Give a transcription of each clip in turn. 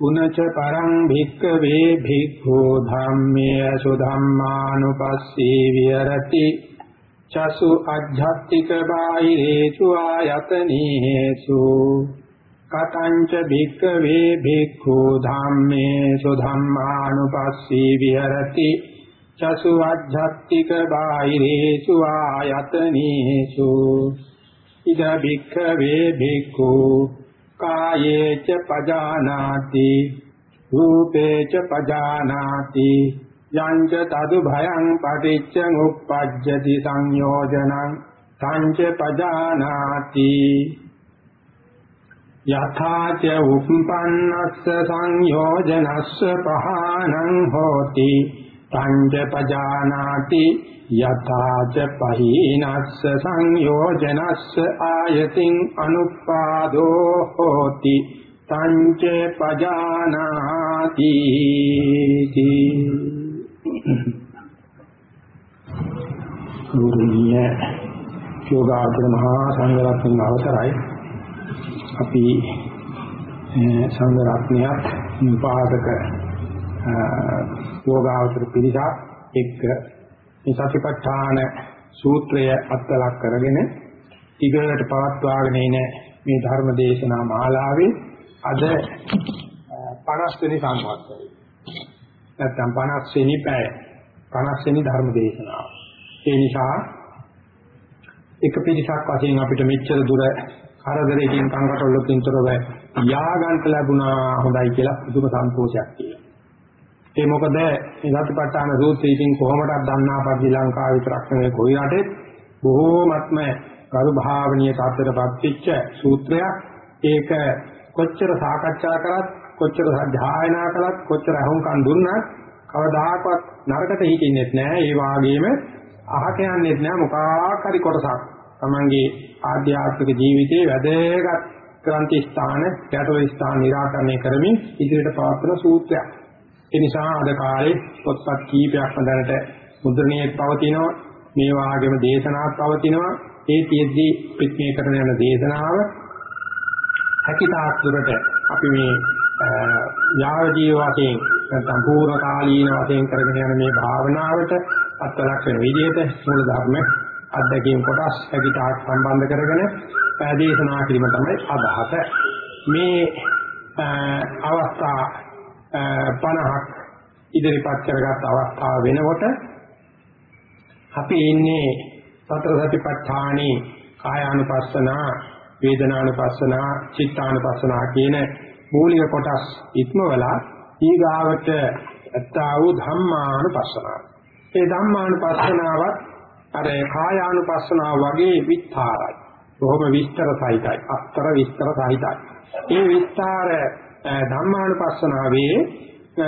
පුනච පරං භික්ඛවේ භික්ඛෝ ධම්මේ සුධම්මානුපස්සී විහෙරති චසු අධ්‍යාත්තික බාහිරේසු ආයතනීසු කතංච භික්ඛවේ භික්ඛෝ ධම්මේ සුධම්මානුපස්සී විහෙරති චසු අධ්‍යාත්තික බාහිරේසු ආයතනීසු ඉද භික්ඛවේ භික්ඛෝ කායේච පජානාති රූපේච පජානාති යංච තදු භයං පටිච්ච උප්පජ්ජති සංයෝජනං තංච පජානාති. යථාච උප්පන්නස්ස සංයෝජනස්ස පහනං හෝති. තංච පජානාති යථාච පහීනස්ස සංයෝජනස්ස ආයතින් අනුපාදෝ හෝති තංච පජානාති ගුරුණිය යෝගාචර මහා සංඝරත්නයන් අවසරයි. අපි සංඝ රත්නයත් උපාසක යෝගාචර පිරිසක් එක්ක මේ සතිපට්ඨාන සූත්‍රය අත්ලක් කරගෙන ඊගලට පවත්වාගෙන ඉන මේ ධර්ම දේශනා මාලාවේ අද 50 වෙනි සංවත්සරය. නැත්නම් 50 වෙනි පැය 50 වෙනි ධර්ම දේශනාව. ඒ නිසා එක පිටසක් වශයෙන් අපිට මෙච්චර දුර කරදරයකින් කංකටොල්ලකින් තොරව යා ගන්න ලැබුණා හොඳයි කියලා පුදුම සන්තෝෂයක් තියෙනවා. ඒ මොකද මේ සතිපට්ඨාන සූත්‍රය ඉතින් කොහොමදක් දන්නා පරිදි ලංකාව විතරක් නෙවෙයි කොයි රටෙත් බොහෝමත්ම කරු භාවනීය tattරපත් වෙච්ච සූත්‍රයක්. ඒක කොච්චර සාකච්ඡා කරත් කොච්චර සාධායනා කළත් කොච්චර අහුම්කම් දුන්නත් කවදාකවත් නරකට හිතින්නෙත් නෑ. ඒ වාගේම අහක යන්නෙත් නෑ මොකක් හරි කොටසක්. Tamange ආධ්‍යාත්මික ජීවිතයේ වැදගත් ක්‍රාන්ති ස්ථාන, ගැටළු ස්ථාන निराකරණය කරමින් ඉදිරියට පවත්වන සූත්‍රයක්. ඒ නිසා අද කාලේ පොත්පත් කීපයක්ම දැනට මුද්‍රණයේ පවතිනවා. මේ වාගේම දේශනාවක් පවතිනවා. ඒ තියෙද්දි පිටමේ කරන යන දේශනාව හැකිතාක් දුරට අපි මේ යාව ජීව වශයෙන් නැත්නම් පූර්ණ කාලීන වශයෙන් කරගෙන යන මේ භාවනාවට අත්ලක් වෙන විදිහට මූල ධර්ම අධ්‍යක්ීම් කොටස් හැකිතාක් සම්බන්ධ කරගෙන දේශනා කිරීම තමයි අදහස. මේ අවස්ථා 50ක් ඉදිරිපත් කරගත් අවස්ථාව වෙනකොට අපි ඉන්නේ සතර සතිපට්ඨානේ කායානුපස්සනා වේදනානුපස්සනා චිත්තානුපස්සනා කියන මූලික කොටස් ඉක්මවලා ඊගාවට අත්තා වූ ධම්මානුපස්සනාව. ඒ ධම්මානුපස්සනාවත් අර කායානුපස්සනාව වගේ විස්තරයි. බොහොම විස්තර සහිතයි. අස්තර විස්තර සහිතයි. ඒ විස්තර ධම්මානුපස්සනාවේ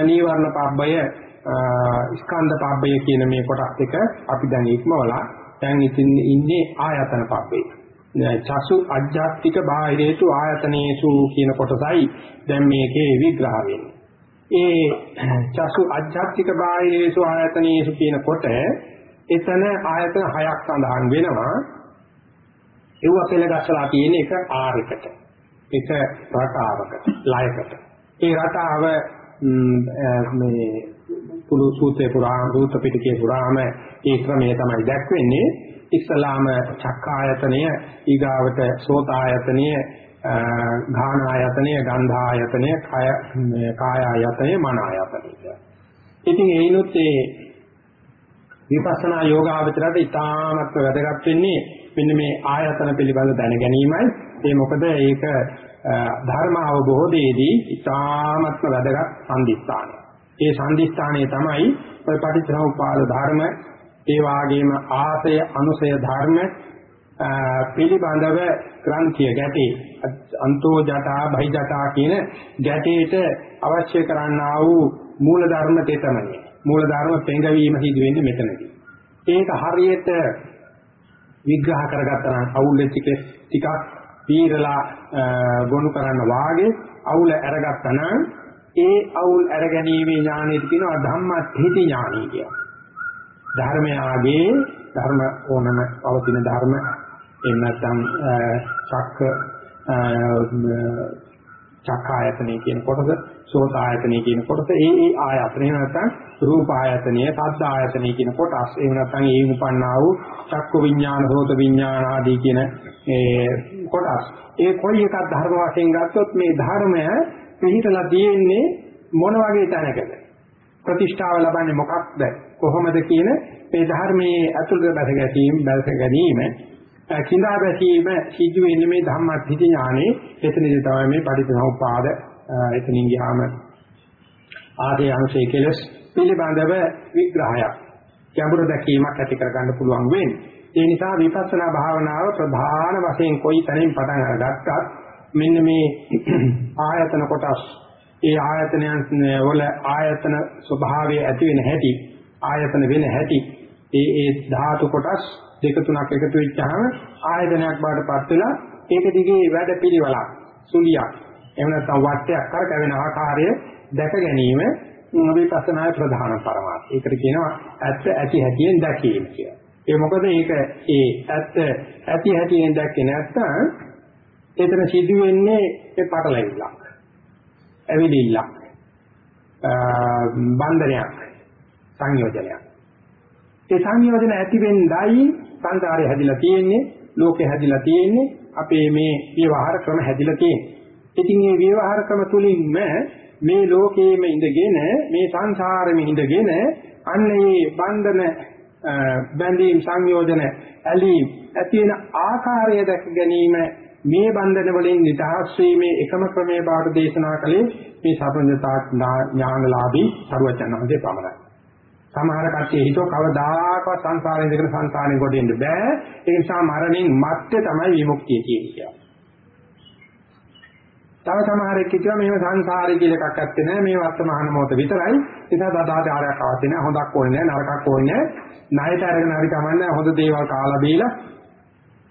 නීවරණ පබ්බය ස්කන්ධ පබ්බය කියන මේ කොටස් දෙක අපි දැන් ඉක්මවලා දැන් ඉතින් ඉන්නේ ආයතන පබ්බේ. චසු අජ්ජාත්තික බාහිරේතු ආයතනේසු කියන කොටසයි දැන් මේකේ විග්‍රහ වෙන්නේ. ඒ චසු අජ්ජාත්තික බාහිරේසු ආයතනේසු කියන කොට එතන ආයතන හයක් සඳහන් වෙනවා. ඒව පෙළ ගස්සලා තියෙන එක ආරයකට. එක රටාවකට ලයකට ඒ රටාව මේ පුළු සූත්‍රේ පුරාම සූත්‍ර පිටකේ පුරාම ඒ ක්‍රමය තමයි දැක්වෙන්නේ. ඉස්ලාම චක්කායතනය ඊගාවට සෝතායතනය ඝාන ආයතනය ගන්ධ ආයතනය කය කාය ආයතනය මන ආයතනය ඉතින් ඒනොත් ඒ විපස්සනා යෝගාවචරයට ඉතාමත් වැදගත් වෙන්නේ මෙන්න මේ ආයතන පිළිබඳ දැන ගැනීමයි. ඒ මොකද ඒක ධර්ම අවබෝධයේදී ඉතාමත්ම වැදගත් සම්දිස්ථානය. ඒ සම්දිස්ථානයේ තමයි ඔය පටිච්චසමුපාද ධර්ම, ඒ වාගේම ආසය අනුසය ධර්ම පිළිබඳව ක්‍රාන්තිය ගැටේ. අන්තෝ ජටා බහි ජටා කියන ගැටේට අවශ්‍ය කරන්නා වූ මූල ධර්ම තෙතමනේ මූල ධර්ම පෙඟවීම සිදු වෙන්නේ මෙතනදී. ඒක හරියට විග්‍රහ කරගත්තා නම් අවුල් වෙච්ච ටිකක් පීරලා ගොනු කරන්න වාගේ අවුල අරගත්තා නම් ඒ අවුල් අරගැනීමේ ඥානෙට කියනවා ධම්මත්ථිති ඥානයි කියලා. ධර්මයාගේ ධර්ම ඕනම පවතින ධර්ම එහෙම නැත්නම් චක්ක චක්කායතනෙ කියන කොටස සෝත ආයතනෙ කියන කොටස ඒ ඒ ආයතනෙ නැත්නම් රූප ආයතනය සද්ද ආයතනෙ කියන කොටස්. එහෙම නැත්නම් ඒ උපන්නා වූ චක්කු විඥාන සෝත විඥාන ආදී කියන ඒ කොටස්. ඒ කොයි එකක් ධර්ම වශයෙන් ගත්තොත් මේ ධර්මය පිළිතලා තියෙන්නේ මොන වගේ තැනකද? ප්‍රතිෂ්ඨාව ලබන්නේ මොකක්ද? කොහොමද කියන මේ ධර්මයේ අතුලත බැස ගැනීම බැස ගැනීම කිඳා බැසීම සිද්ධ වෙන්නේ මේ ධම්මත්‍ථිත ඥානේ. එතනදී තමයි මේ පටිච්චසමුප්පාද එතනින් ගියාම ආදී අංශයේ කෙලස් පිළිබඳව විග්‍රහයක් ගැඹුරු දැකීමක් ඇති කරගන්න පුළුවන් වෙන්නේ. ඒ නිසා විපස්සනා භාවනාව ප්‍රධාන වශයෙන් කොයි තැනින් පටන් අරගත්තත් මෙන්න මේ ආයතන කොටස් ඒ ආයතනයන් වල ආයතන ස්වභාවය ඇති වෙන හැටි ආයතන වෙන හැටි ඒ ඒ ධාතු කොටස් දෙක තුනක් එකතු වෙච්චාම ආයතනයක් බවට පත් වෙලා ඒක දිගේ වැඩ පිළිවෙලක් සුලියක් එහෙම නැත්නම් වටයක් කරකැවෙන ආකාරය දැක ගැනීම විපස්සනායේ ප්‍රධාන පරමාර්ථය. ඒකට කියනවා ඇත්ත ඇති හැටියෙන් දැකීම කියලා. ඒ මොකද ඒක ඒ ඇත්ත ඇති හැටියෙන් දැක්කේ නැත්නම් එතන සිදු වෙන්නේ ඒ පටලැවිල්ලක්. ඇවිදිල්ලක්. බන්ධනයක් සංයෝජනයක්. ඒ සංයෝජන ඇති වෙන්නයි සංකාරය හැදිලා තියෙන්නේ, ලෝකේ හැදිලා තියෙන්නේ, අපේ මේ විවහාර ක්‍රම හැදිලා තියෙන්නේ. ඉතින් මේ විවහාර ක්‍රම තුලින්ම මේ ලෝකයේම ඉඳගෙන මේ සංසාරෙම ඉඳගෙන අන්න මේ බන්ධන බැඳීම් සංයෝජන ඇලීම් ඇති වෙන ආකාරය දැක ගැනීම මේ බන්ධන වලින් නිදහස් වීමේ එකම ක්‍රමයේ බාහිර දේශනා කළේ මේ සතරඥතා ඥානලාභී සරුවචනහන්සේ පමණයි. සමහර කට්ටිය හිතුව කවදාකවත් සංසාරයෙන් දෙකන සංසාරයෙන් කොට එන්න බෑ. ඒ නිසා මරණින් මත්තේ තමයි විමුක්තිය කියන්නේ. තව සමහරෙක් කියනවා මේව සංසාරේ කියලා එකක් ඇත්තේ නැහැ මේ වර්තමාන මොහොත විතරයි. ඒක සදාචාරයක් අවශ්‍ය නැහැ හොඳක් ඕනේ නැහැ නරකක් ඕනේ නැහැ ණයට අරගෙන හරි කමන්නේ හොඳ දේවල් කාලා බීලා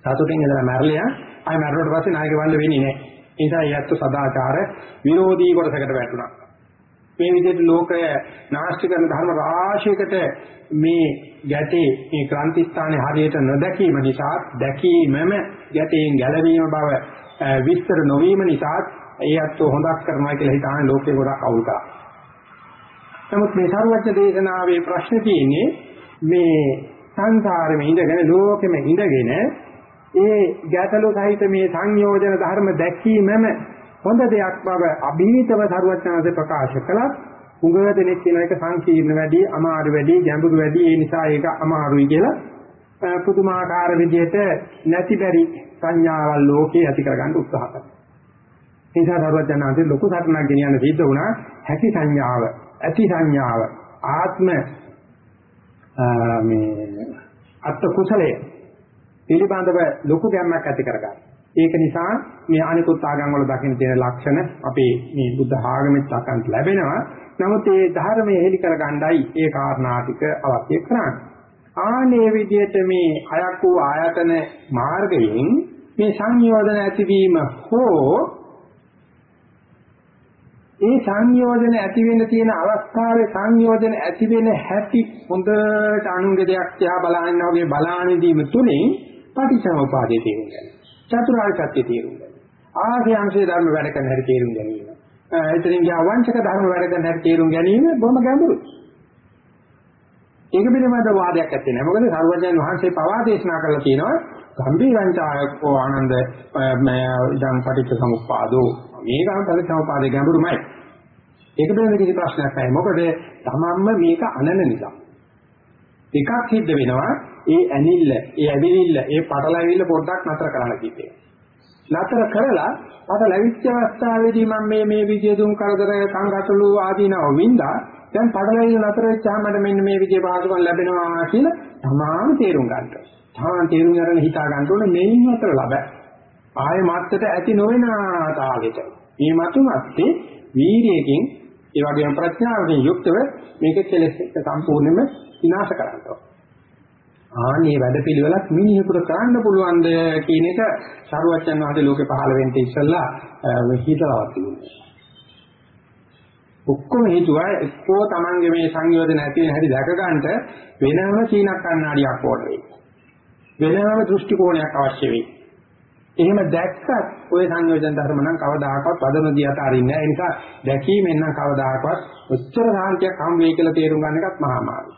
සතුටින් ඉඳලා මැරලියා. ආයි මැරුණට පස්සේ නායක වන්න වෙන්නේ නැහැ ඒ නිසා යැත්තු සදාචාර විරෝධී කොටසකට වැටුණා. මේ විදිහට ලෝකය නාස්ති කරන ධර්ම රාශියකට මේ ගැටේ මේ ක්‍රාන්ති ස්ථානයේ හරියට නොදැකීම නිසා දැකීමම ගැටයෙන් ගැලවීම බව විස්තර නොවීම නිසා ඒ අත්ව හොඳක් කරනවා කියලා හිතාන ලෝකේ ගොඩක් අවුල් කරා. නමුත් මේ සරුවච්ච දේශනාවේ ප්‍රශ්නේ තියෙන්නේ මේ සංසාරෙම ඉඳගෙන ලෝකෙම ඉඳගෙන ඒ ගැටලු සහිත මේ සංයෝජන ධර්ම දැකීමම හොඳ දෙයක් බව අභිහිතව සරුවච්චාන්සේ ප්‍රකාශ කළා. උගව දෙනෙක් කියන එක සංකීර්ණ වැඩි, අමාරු වැඩි, ගැඹුරු වැඩි. ඒ නිසා ඒක අමාරුයි කියලා පුදුමාකාර විදිහට නැති බැරි සංඥාවල් ලෝකේ ඇති කරගන්න උත්සාහ කරනවා. ඒ නිසා සරුවචනාංශේ ලොකු සටනක් ගෙනියන්න සිද්ධ වුණා හැකි සංඥාව, ඇති සංඥාව, ආත්ම මේ අත් කුසලයේ පිළිබඳව ලොකු ගැම්මක් ඇති කරගන්න. ඒක නිසා මේ අනිකුත් ආගම් වල දකින්න තියෙන ලක්ෂණ අපේ මේ බුද්ධ ආගමෙත් දක්වන්න ලැබෙනවා. නමුත් ඒ ධර්මයේ හෙලි කරගන්නයි ඒ කාරණා ටික අවශ්‍ය කරන්නේ. ආනේ විදිහට මේ හයක් වූ ආයතන මාර්ගයෙන් මේ සංයෝජන ඇතිවීම හෝ ඒ සංයෝජන ඇති වෙන්න තියෙන අවස්ථාවේ සංයෝජන ඇති වෙන හැටි හොඳට අනුන්ගේ දෙයක් තියා බලන්න වගේ බලානෙදීම තුලින් පටිච්චසමුපාදයේ තේරුම් ගන්න. චතුරාර්ය සත්‍ය තේරුම් ගන්න. ආර්ය අංශයේ ධර්ම වැඩ කරන හැටි තේරුම් ගැනීම. එතනින් ගියා වංචක ධර්ම වැඩ කරන හැටි තේරුම් ගැනීම බොහොම ගැඹුරුයි. ඒක පිළිබඳ වාදයක් ඇත්තේ නැහැ. මොකද සරුවජන් වහන්සේ පවා දේශනා කරලා තියෙනවා ගම්භීරංචායකෝ ආනන්ද ඉදං පටිච්ච සමුප්පාදෝ මේක පටිච්ච සමුප්පාදේ ගැඹුරුමයි. ඒක පිළිබඳ කිසි ප්‍රශ්නයක් නැහැ. මොකද තමන්ම මේක අනන නිසා. එකක් සිද්ධ වෙනවා ඒ ඇනිල්ල, ඒ ඇවිලිල්ල, ඒ පටලැවිල්ල පොඩ්ඩක් නතර කරන්න කිව්වේ. නතර කරලා පටලැවිච්ච අවස්ථාවේදී මම මේ මේ විදිය දුම් කරදර සංගතලු ආදීනව වින්දා දැන් පටලැවිල්ල නතර වෙච්චාම මට මෙන්න මේ විදිය පහසුකම් ලැබෙනවා කියලා තමාම තේරුම් ගන්නවා. තමන් තේරුම් ගන්න හිතා ගන්න ඕනේ මේන් අතර ලබ. ආය මාත්තට ඇති නොවන තාලෙට. මේ මතු මැත්තේ වීර්යයෙන් ඒ වගේම ප්‍රඥාවකින් යුක්තව මේක කෙලෙස් එක සම්පූර්ණයෙන්ම විනාශ කරනවා. ආනේ වැඩපිළිවෙලක් මිනිහෙකුට කරන්න පුළුවන්ද කියන එක සරුවච්චන් වහන්සේ ලෝකේ පහළ වෙන්න ඉස්සෙල්ලා හිතලවත් තිබුණේ. ඔක්කොම හේතුව එක්කෝ Tamange මේ සංයෝජන ඇති වෙන හැටි දැක ගන්නට වෙනම චීනක් කන්නාඩියක් ඕන වෙයි. වෙනම දෘෂ්ටි කෝණයක් අවශ්‍ය වෙයි. එහෙම දැක්කත් ওই සංයෝජන ධර්ම නම් කවදාකවත් පදනදී අතාරින්නේ නැහැ. ඒ නිසා දැකීමෙන් නම් කවදාකවත් උච්චර සාන්තියක් හම් වෙයි කියලා තේරුම් ගන්න එකත් මහා මාර්ගය.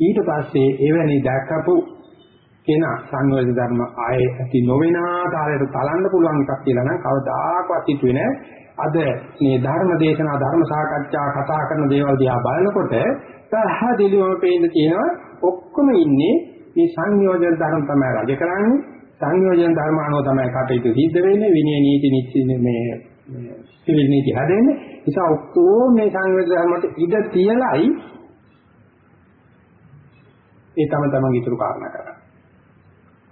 ඊට පස්සේ එවැනි දැකපු කෙනා සංයෝජන ධර්ම ආයේ ඇති නොවන ආකාරයට තලන්න පුළුවන් එකක් කියලා නම් කවදාකවත් හිතුවේ නැහැ. අද මේ ධර්ම දේශනා ධර්ම සාකච්ඡා කතා කරන දේවල් දිහා බලනකොට පැහැදිලිවම පේන්න තියෙනවා ඔක්කොම ඉන්නේ මේ සංයෝජන ධර්ම තමයි රජ කරන්නේ සංයෝජන ධර්ම අනුව තමයි කටයුතු සිද්ධ වෙන්නේ විනය නීති නිච්ච මේ සිවිල් නීති හදන්නේ නිසා ඔක්කොම මේ සංයෝජන ධර්මයට ඉඩ තියලයි ඒ තම තමන්ගේ ඉතුරු කාරණා කරන්නේ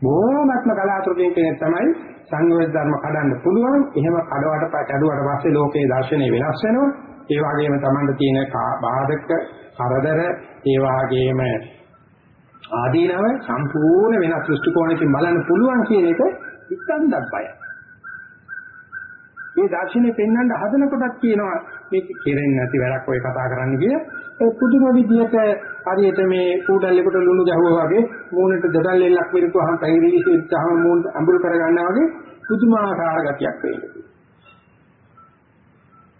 බොහොමත්ම කලාතුරකින් කෙනෙක් තමයි සංයෝජන ධර්ම කඩන්න පුළුවන්. එහෙම කඩවට කඩුවට පස්සේ ලෝකේ දර්ශනය වෙනස් වෙනවා. ඒ වගේම Tamanට තියෙන බාධක, කරදර, ඒ වගේම ආදීනව සම්පූර්ණ වෙනස් දෘෂ්ටි කෝණයකින් බලන්න පුළුවන් කියන එක හිතන්නත් බයයි. මේ දර්ශනේ පෙන්වන්න හදන කොටත් කියනවා මේක කෙරෙන්නේ නැති වැඩක් ඔය කතා කරන්න කිය. ඒ පුදුම විදිහට හරියට මේ කූඩල්ලෙකුට ලුණු ගැහුවා වගේ මූණට දඩල් එල්ලක් විරුතුහම පැහිරිවිසිච්චාම මූණ අඹුල් කර ගන්නවා වගේ පුදුමාකාර ගතියක් වෙන්නේ.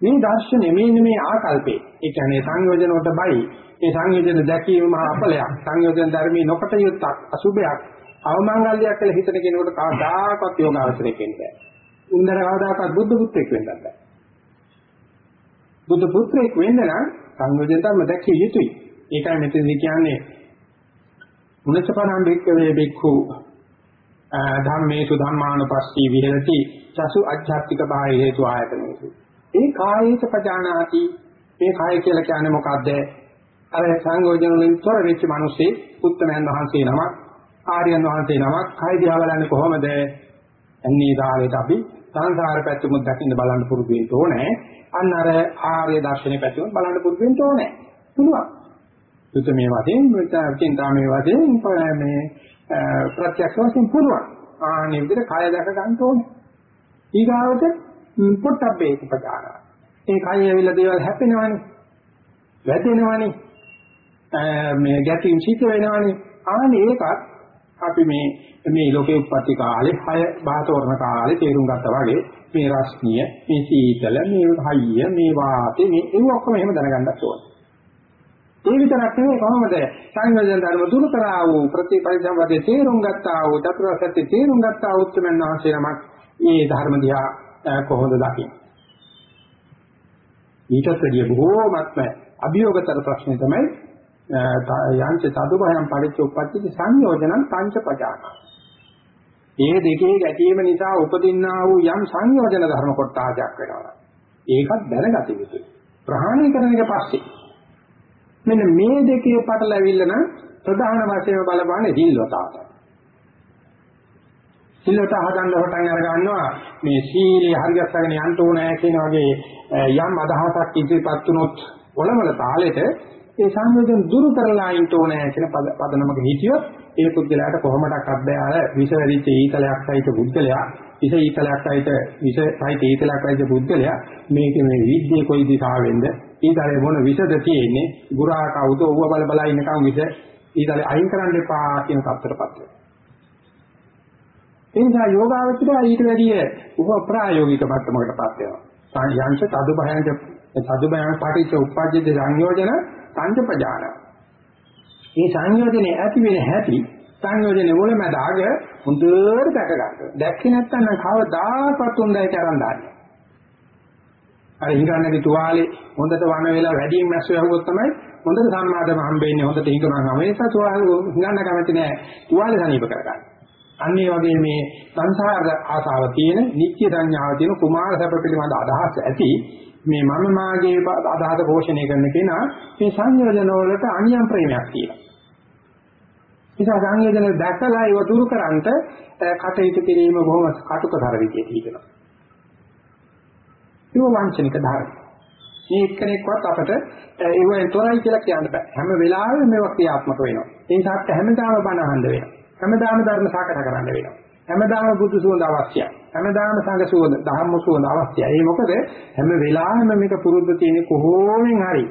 මේ දර්ශනේ මේ මේ ආකල්පේ ඒ කියන්නේ සංයෝජන වලට බයි මේ සංයෝජන දැකීම මහා අපලයක් සංයෝජන ධර්මී නොකට යුක්තක් අසුභයක් අවමංගල්‍යයක් කියලා හිතන කෙනෙකුට කවදාකවත් යෝගාවචරයක් වෙන්නේ නැහැ. උන්දර කවදාකවත් බුද්ධ පුත්‍රයෙක් වෙන්නත් බෑ. බුද්ධ පුත්‍රයෙක් වෙන්න නම් සංයෝජන ධර්ම දැකිය යුතුයි. ඒකයි මෙතනදී කියන්නේ මුනසපරම් බික්කවේ බික්ඛු ධම්මේසු ධම්මානුපස්සී විහෙරති චසු අධ්‍යාත්මික බාහිර හේතු ආයතනෙසු. ඒ කායේත පජානාති මේ කාය කියලා කියන්නේ මොකද්ද? අර සංයෝජන වලින් තොර වෙච්ච මිනිස්සේ උත්තමයන් වහන්සේ නමක් ආර්යයන් වහන්සේ නමක් කය දිහා බලන්නේ කොහොමද? අන්නේ ධාරයට අපි සංසාර පැත්තම දකින්න බලන්න පුරුදු වෙන්න ඕනේ. අන්න අර ආර්ය දර්ශනේ පැත්තම බලන්න පුරුදු වෙන්න ඕනේ. පුළුවන්. යුත මේ වශයෙන් චින්තාමේ වශයෙන් මේ ප්‍රත්‍යක්ෂ වශයෙන් පුළුවන්. ආනේ විදිහට කය දැක ගන්න ඕනේ. ඊගාවට පොට්ටබ්බේ උපචාර. ඒ කය ඇවිල්ලා දේවල් හැපෙනවනේ. වැදෙනවනේ. මේ ගැටීම් සිද්ධ වෙනවනේ. ආනේ ඒකත් අපි මේ මේ ලෝකේ උප්පත්ති කාලේ හය බාතෝරණ කාලේ තේරුම් ගත්තා වගේ මේ රස්නිය, මේ සීතල, මේ හයිය, මේ වාතය, මේ ඒ ඔක්කොම එහෙම දැනගන්නත් ඕනේ. ඒ විතරක් නෙවෙයි කොහොමද සංයෝජන ධර්ම දුරු කරා වූ ප්‍රතිපරිසම්පදේ තේරුම් ගත්තා වූ චතුරාර්ය සත්‍ය තේරුම් ගත්තා වූ උත්තරමන් වහන්සේ නමක් මේ ධර්ම දිහා කොහොමද දකින්නේ? ඊටත් වැඩිය බොහෝමත්ම අභියෝගතර ප්‍රශ්නේ තමයි යංච සදුභයම් පරිච්ඡ උප්පත්ති සංයෝජනං පංච පජාන. මේ දෙකේ ගැටීම නිසා උපදින්නා වූ යම් සංයෝජන ධර්ම කොටාජක් වෙනවා. ඒකත් දැනගත යුතුයි. ප්‍රහාණය කරන එක පස්සේ මෙන්න මේ දෙකේ පටලැවිල්ල නම් ප්‍රධාන වශයෙන් බලපාන්නේ සීලවතාවට. සීලවත හදන්න හොටන් අර ගන්නවා මේ සීලේ හරියටගෙන යන්න ඕනේ කියන වගේ යම් අදහසක් ඉදිරිපත් වුණොත් ඔලවල තාලෙට ඒ සංයෝජන දුරු කරලා ඉන්න ඕනේ කියන පදනමක හිතියොත් ඒ පුද්ගලයාට කොහොමඩක්වත් බෑ අර විෂ වැඩිච්ච ඊතලයක් සහිත පුද්ගලයා විෂ ඊතලයක් සහිත විෂ සහිත ඊතලයක් සහිත පුද්ගලයා මේක මේ විද්‍යාවේ කොයි දිශාවෙන්ද? ඊතලේ මොන විෂද තියෙන්නේ? ගුරා කවුද? ඌව බල බල ඉන්නකම් විෂ ඊතලේ අයින් කරන්න එපා කියන තත්ත්වයටපත් වෙනවා. ඒ නිසා යෝගාවචරය ඊට වැඩිය උප ප්‍රායෝගික මට්ටමකටපත් වෙනවා. යංශ තදු භයංච තදු භයං පාටිච්ච උප්පාජ්‍ය සංයෝජන සංජපජාන මේ සංයෝජනේ ඇති වෙන හැටි සංයෝජනේ මුලමදාග හොඳට දැක ගන්න. දැක්කේ නැත්නම් කවදාකවත් හොඳට අරන් දාන්නේ. අර හිඟන්නගේ තුවාලේ හොඳට වන වෙලා වැඩියෙන් මැස්ස යහුවොත් තමයි හොඳට සම්මාදම හම්බෙන්නේ හොඳට හිඟනවා. මේක තුවාලේ හිඟන්න කැමති නෑ. තුවාලේ සනීප කරගන්න. අන්න ඒ වගේ මේ සංසාර ආසාව තියෙන, නිත්‍ය සංඥාව තියෙන කුමාර සැප පිළිබඳ අදහස් ඇති මේ මම මාගේ අදහස පෝෂණය කරන කෙනා මේ සංයෝජන වලට අනියම් ප්‍රේමයක් තියෙනවා. නිසා සංයෝජන දැකලා ඒව දුරු කරන්ට කටයුතු කිරීම බොහොම කටුකතර විදියට හිතනවා. ඒක වංචනික ධර්ම. මේ එක්කෙනෙක්වත් අපට ඒවෙන් තොරයි කියලා කියන්න බෑ. හැම වෙලාවෙම මේවා ක්‍රියාත්මක වෙනවා. ඒ නිසා අපිට හැමදාම බණ අහන්න වෙනවා. හැමදාම ධර්ම සාකච්ඡා කරන්න වෙනවා. හැමදාම බුදු සුවඳ අවශ්‍යයි. හැමදාම සංඝ සුවඳ, ධම්ම සුවඳ අවශ්‍යයි. ඒ මොකද හැම වෙලාවෙම මේක පුරුද්ද තියෙන කොහොමෙන් හරි.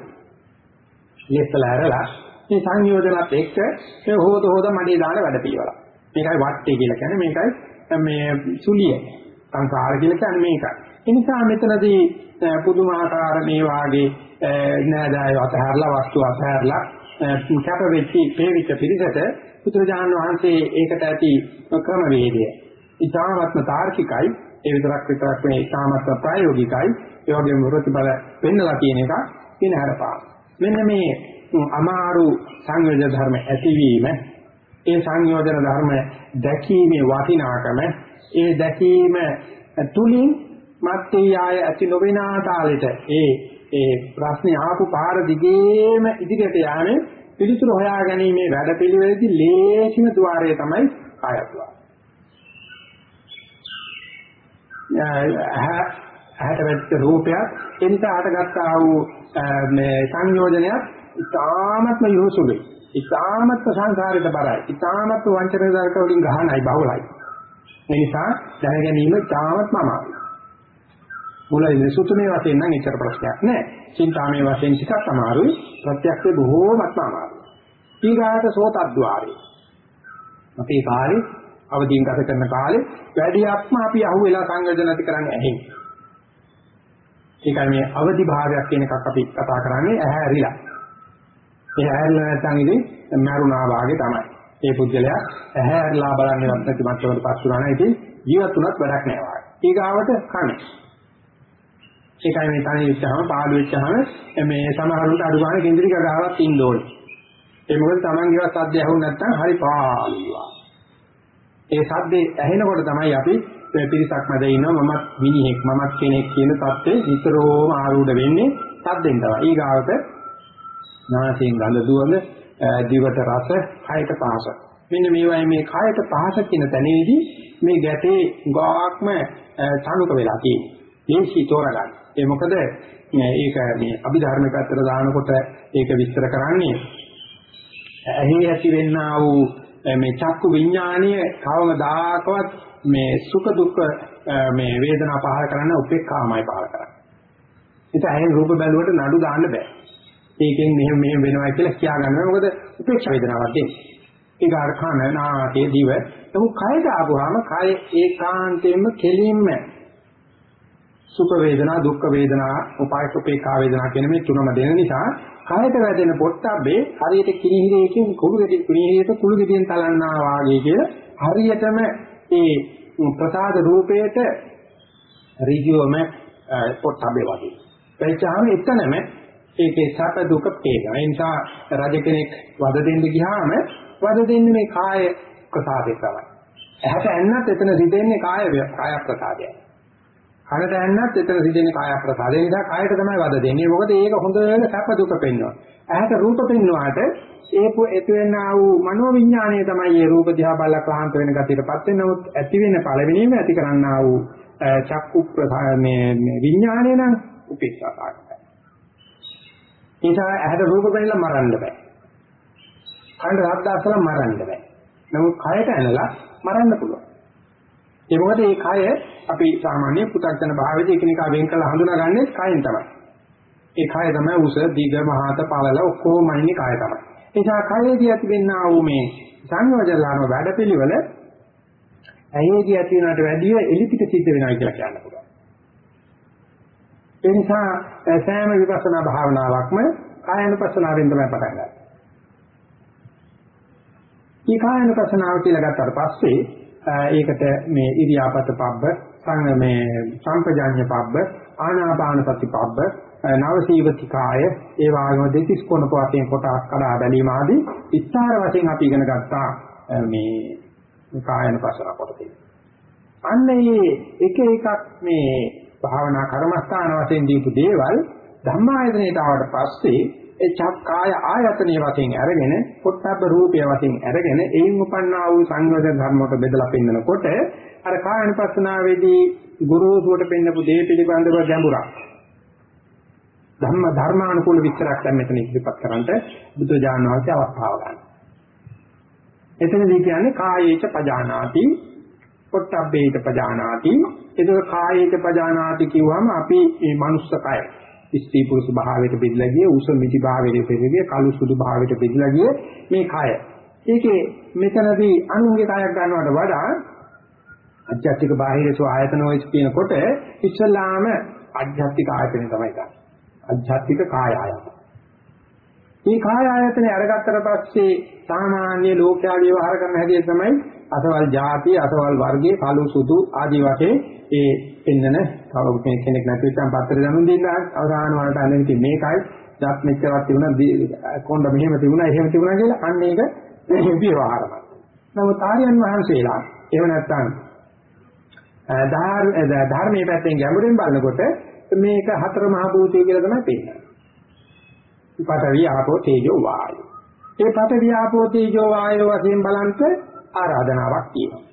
ඉස්සලා ඇරලා මේ සංයෝජනත් එක්ක ඒ හොද හොද මඩේ දාන වැඩ පිළිවෙල. මේකයි වට්ටේ කියලා කියන්නේ මේකයි මේ සුලිය. සංසාර කියලා කියන්නේ මේකයි. ඒ නිසා මෙතනදී පුදුමාකාර මේ වාගේ නෑදෑයෝ අතහැරලා වස්තු අතහැරලා කැප වෙච්චි පේවිච්ච පිරිසට පුත්‍රජාන වහන්සේ ඒකට ඇති ක්‍රම වේදය. ඊටාත්ම තාර්කිකයි ඒ විතරක් විතරක් මේ ඊටාත්ම ප්‍රායෝගිකයි ඒ වගේම ප්‍රතිබල වෙන්නලා කියන එක කියන හරපා. මෙන්න මේ අමාරු සංයෝජන ධර්ම ඇතිවීම ඒ සංයෝජන ධර්ම දැකීමේ වටිනාකම ඒ දැකීම තුලින් මත්තේ ආය ඇති නොවෙන ආතාලෙට ඒ ඒ ප්‍රශ්නේ ආපු පාර දිගේම ඉදිරියට යන්නේ පිළිතුරු හොයා ගැනීමේ වැඩපිළිවෙලදී ලේසිම ద్వාරය තමයි කායත්වා. ඇහැට වැච්ච රූපයක් එනිසා හටගත්තා වූ මේ සංයෝජනයක් ඉතාමත්ම යොසුලයි. ඉතාමත්ම සංසාරයට බරයි. ඉතාමත්ම වංචන දරක වලින් ගහනයි බහුලයි. ඒ නිසා දැන ගැනීම ඉතාමත්ම අමාරුයි. මුලින්ම සුතුමේ වශයෙන් නම් ඒතර ප්‍රශ්නයක් නෑ. චින්තාමේ වශයෙන් ටිකක් අමාරුයි. ප්‍රත්‍යක්ෂේ බොහෝමත්ම අමාරුයි. ඊගාට සෝතද්්වාරේ. අපේ කාලේ අවදීන් ගත කරන කාලේ වැඩියක්ම අපි අහුවෙලා සංගජන නැති කරන්නේ ඇහෙන්. ඒකයි මේ අවදි භාවයක් කියන එකක් අපි කතා කරන්නේ ඇහැ ඇරිලා. ඒ ඇහැරලා නැත්නම් ඉතින් මරුණා වාගේ තමයි. ඒ පුද්ගලයා ඇහැ ඇරලා බලන්නේවත් නැති මට්ටමකට පස් වුණා නම් ඉතින් ජීවත් වුණත් වැඩක් නෑ වාගේ. ඊගාවට කන්නේ. ඒකයි මේ තනි වෙච්චාම පාළු වෙච්චාම මේ සමහරුන්ට අඩු ගන්න කේන්ද්‍රික ගාවක් ඉන්න ඕනේ. ඒ මොකද Tamanගේ සද්ද ඇහුනේ නැත්නම් හරි පාළුවා. ඒ සද්දේ ඇහෙනකොට තමයි අපි පිරිසක් මැද ඉන්නවා මමත් මිනිහෙක් මමත් කෙනෙක් කියන தත්ත්වේ විතරෝම ආරූඪ වෙන්නේ සද්දෙන් තමයි. ඊගාවට නාසයෙන් ගඳ දුවඳ දිවට රස කයට පහස. මෙන්න මේවයි මේ කයට පහස කියන තැනේදී මේ ගැටේ ගාක්ම තනුක වෙලා තියෙන්නේ. මේසි තෝරගන්න. ඒ මොකද මේක මේ අභිධර්ම පැත්තට දානකොට ඒක විස්තර කරන්නේ ඇහි ඇති වෙන්නා වූ මේ චක්කු විඥානීය කවමදාකවත් මේ සුඛ දුක්ඛ මේ වේදනා පහල කරන්න උපේක්ඛාමයි පහල කරන්නේ. ඒක ඇහෙන් රූප බැලුවට නඩු දාන්න බෑ. ඒකෙන් මෙහෙම මෙහෙම වෙනවා කියලා කියා ගන්න බෑ. මොකද උපේක්ෂා වේදනාවක් දෙන්නේ. ඒක අර කන නාසය දිව නමුත් කයට ආපුවාම කය ඒකාන්තයෙන්ම කෙලින්ම සුඛ වේදනා දුක්ඛ වේදනා උපායක උපේක්ඛා වේදනා කියන මේ තුනම දෙන නිසා කයට වැදෙන පොට්ටබ්බේ හරියට කිනිහිරේකින් කුළු ගෙඩි කිනිහිරේට කුළු ගෙඩියෙන් තලන්නා වාගේ කියලා හරියටම ඒ ප්‍රසාද රූපයට ඍජුවම පොට්ටබ්බේ වගේ. එයිචාම එතනම ඒකේ සැප දුක පේනවා. ඒ නිසා රජ කෙනෙක් වද දෙන්න ගියාම වද දෙන්නේ මේ කාය ප්‍රසාදේ තමයි. ඇහැට ඇන්නත් එතන සිදෙන්නේ කාය කාය ප්‍රසාදයයි. කනට ඇන්නත් එතන සිදෙන්නේ කාය ප්‍රසාදේ. ඒ නිසා කායට තමයි වද දෙන්නේ. මොකද ඒක හොඳට සැප දුක පෙන්වනවා. ඇහැට රූප පෙන්වුවාට ඒක ඇති වෙනා වූ මනෝ විඥාණය තමයි මේ රූප දිහා බලලා ක්ලාන්ත වෙන ගතියටපත් වෙන නමුත් ඇති වෙන පළවෙනිම ඇති කරන්නා වූ චක්කු මේ විඥාණය නම් උපේක්ෂාකාරයි. නිසා ඇහැට රූප පෙන්නලා මරන්න බෑ. කනට ශබ්ද අසලා මරන්න බෑ. නමුත් කයට ඇනලා මරන්න පුළුවන්. ඒ මොකද මේ කය අපි සාමාන්‍ය පුතග්ජන භාවයේදී එකිනෙකා වෙන් කරලා හඳුනාගන්නේ කයෙන් තමයි. ඒ කය තමයි උස, දිග, මහත, පළල ඔක්කොම ඉන්නේ කය තමයි. ඒ නිසා කයේදී ඇතිවෙනා වූ මේ සංයෝජනලාන වැඩපිළිවෙල ඇයේදී ඇති වෙනාට වැඩිය එලිපිට සිද්ධ වෙනවා කියලා කියන්න පුළුවන්. ඒ නිසා සෑම විපස්සනා භාවනාවක්ම කායනුපස්සනාවෙන් තමයි පටන් ගන්නේ. මේ කායනුපස්සනාව කියලා ගත්තාට පස්සේ ඒකට මේ ඉරියාපත පබ්බ සං මේ සම්පජාඤ්ඤ පබ්බ ආනාපාන සති පබ්බ නවසීවතිකාය ඒ වගේම දෙතිස් කොන පොතෙන් කොටස් කඩා බැලීම ආදී විස්තර වශයෙන් අපි ඉගෙන ගත්තා මේ කායන පසන කොටසේ. අන්නේ එක එකක් මේ භාවනා කර්මස්ථාන වශයෙන් දීපු දේවල් ධම්මායතනයට ආවට පස්සේ ඒ චක්කාය ආයතනයේ වශයෙන් අරගෙන පොට්ටබ්බ රූපය වශයෙන් අරගෙන එයින් උපන්නා වූ සංයෝජන ධර්ම වලට බෙදලා පෙන්නකොට අර කායනුපස්සනාවේදී ගුරුසුවට පෙන්නපු දේ පිළිබඳව ගැඹුරක් ධම්ම ධර්මානුකූල විස්තරයක් දැන් මෙතන ඉදිරිපත් කරන්නට බුදු දානවාසේ අවස්ථාව ගන්න. එතනදී කියන්නේ කායේච පජානාති පොට්ටබ්බේච පජානාති ඒක කායේච පජානාති කිව්වම අපි මේ මනුස්ස කය ස්ත්‍රී පුරුෂ භාවයට බෙදලා ගිය උස මිටි භාවයට බෙදලා ගිය කළු සුදු භාවයට බෙදලා ගිය මේ කය. ඒකේ මෙතනදී අනුන්ගේ කයක් ගන්නවට වඩා අධ්‍යාත්මික බාහිර සෝ ආයතන වයිස් කියනකොට ඉස්සල්ලාම අධ්‍යාත්මික ආයතනය තමයි ගන්න. අධ්‍යාත්මික කාය ආයතන. මේ කාය ආයතනය අරගත්තට පස්සේ සාමාන්‍ය ලෝකයා ව්‍යවහාර කරන හැටි තමයි අසවල් ಜಾති අසවල් වර්ගයේ කළු සුදු ආදී වශයෙන් ඒ පෙන්නන තව කෙනෙක් නැති වෙච්චාම පත්‍ර දැනුම් දෙන්න අවසාන වලට අන්නේ ඉතින් මේකයි ජාත් මෙච්චරක් තිබුණා කොණ්ඩ මෙහෙම තිබුණා එහෙම තිබුණා කියලා අන්න ඒක ව්‍යවහාරමයි. නමුත් ආර්යයන් වහන්සේලා එහෙම නැත්නම් ධර්මයේ පැත්තෙන් ගැඹුරින් බලනකොට මේක හතර මහ භූතය කියලා තමයි පෙන්නන්නේ. පඨවි ආපෝ තේජෝ වායෝ. ඒ පඨවි ආපෝ තේජෝ වායෝ වශයෙන් බලන්ත ආරාධනාවක් තියෙනවා.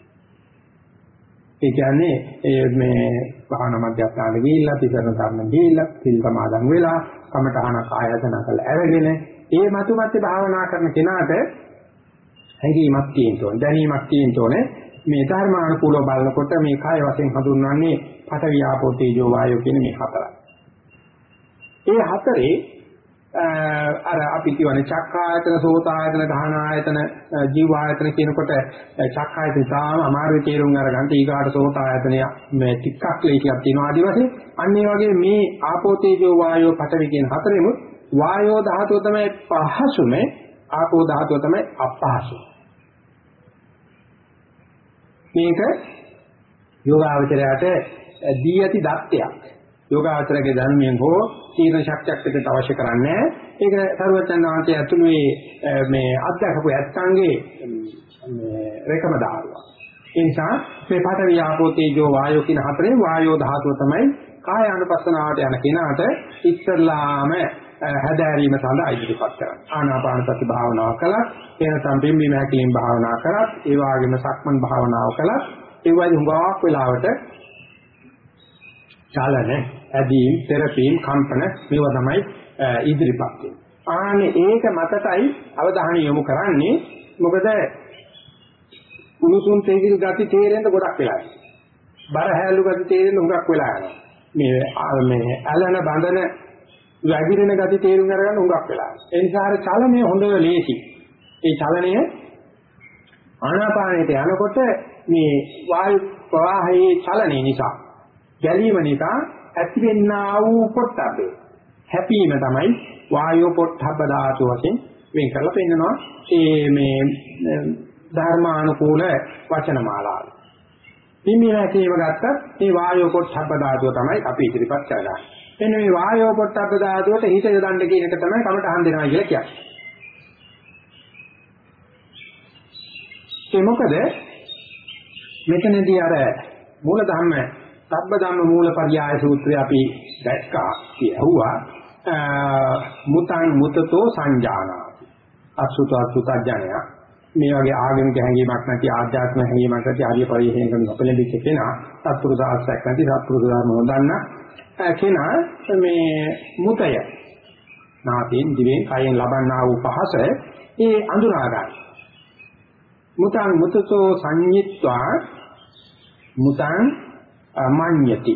ඒ කියන්නේ ඒ මේ භාවනා මධ්‍යස්ථාන ගිහිල්ලා තිසරණ ධර්ම ගිහිල්ලා සිල් සමාදන් වෙලා කමඨහන ආයතන කරලා අරගෙන ඒ මතු මැත්තේ භාවනා කරන කෙනාට හැඟීමක් තියෙන්න ඕනේ දැනීමක් තියෙන්න ඕනේ මේ ධර්මානුකූලව බලනකොට මේ කාය වශයෙන් හඳුන්වන්නේ පඨවි ආපෝ තේජෝ වායෝ කියන මේ හතරයි. ඒ හතරේ අර අපි කියවනේ චක්කායතන සෝතායතන ගහනායතන ජීවායතන කියනකොට චක්කායතන තාම අමාරු තේරුම් අරගන්න. ඊගාට සෝතායතනය මේ ටිකක් ලේසියක් තියෙනවා ආදි වශයෙන් අන්න ඒ වගේ මේ ආපෝ තේජෝ වායෝ පඨවි කියන හතරෙමුත් වායෝ ධාතුව තමයි පහසුම ආපෝ ධාතුව තමයි අපහසු මේක යෝගාවචරයට දී ඇති දත්තයක් යෝගාචරයේ ධර්මයෙන් හෝ තීන ශක්තියක් පිටට අවශ්‍ය කරන්නේ ඒක සරුවචන් වහන්සේ ඇතුළු මේ අධ්‍යාපක ඇත්තන්ගේ මේ රේකම දාරුවා. ඒ නිසා මේ පාඨ වියාපෝ තේජෝ වායෝ කියන හතරේ වායෝ ධාතුව තමයි කාය අනුපස්සනාවට යන කෙනාට ඉස්සල්ලාම හැදෑරීම සඳහා ඉදිරිපත් කරන්නේ. ආනාපාන සති භාවනාව කළා එනසම් බිම්බීම හැකිලින් භාවනා කරා ඒ වගේම සක්මන් භාවනාව කළා ඒ වගේ හුඟක් වෙලාවට චලන, ඇදීම්, තෙරපීම්, කම්පන මේවා තමයි ඉදිරිපත් වෙන්නේ. ආනේ ඒක මතටයි අවධානය යොමු කරන්නේ මොකද උණුසුම් තේජිල් ගති තේරෙන්න ගොඩක් වෙලා බර හැලු ගති තේරෙන්න හුඟක් වෙලා යනවා. මේ මේ ඇලන බඳන වැగిරෙන ගති තේරුම් අරගන්න හුඟක් වෙලා. ඒ නිසා අර චලනය හොඳව ලේසි. ඒ චලනය ආනාපානයට යනකොට මේ වායු ප්‍රවාහයේ චලනය නිසා ගැලීම නිසා ඇතිවෙන්නා වූ පොට්ටබ්බේ හැපීම තමයි වායෝ පොට්ටබ්බ ධාතු වශයෙන් වෙන් කරලා පෙන්නනවා ඒ මේ ධර්මානුකූල වචන මාලාව. පිම්බීම හැකීම ගත්තත් මේ වායෝ පොට්ටබ්බ ධාතුව තමයි අපි ඉදිරිපත් කරගන්නේ. එන්න මේ වායෝ පොට්ටබ්බ ධාතුවට හිත යොදන්න කියන එක තමයි කමටහන් දෙනවා කියලා කියන්නේ. ඒ මොකද මෙතනදී අර මූල ධර්ම සබ්බ ධම්ම මූලපරියාය සූත්‍රය අපි දැක්කා කියුවා මුතං මුතතෝ සංජානාති. අසුත අසුත ඥානය මේ වගේ ආගමික හැඟීමක් නැති ආධ්‍යාත්මික හැඟීමක් නැති ආර්ය පරිහේන කරන අපලෙදිච්ච කෙනා සත්පුරුෂ ආශ්‍රයක් නැති සත්පුරුෂ ධර්ම හොදන්න කෙනා මේ මුතය. නාතයෙන් දිවෙන් කයෙන් ලබන්නා වූ පහස ඒ අඳුනා ගන්න මුතං මුතතෝ සංඤිත්වා. මුතං මඤ්ඤති.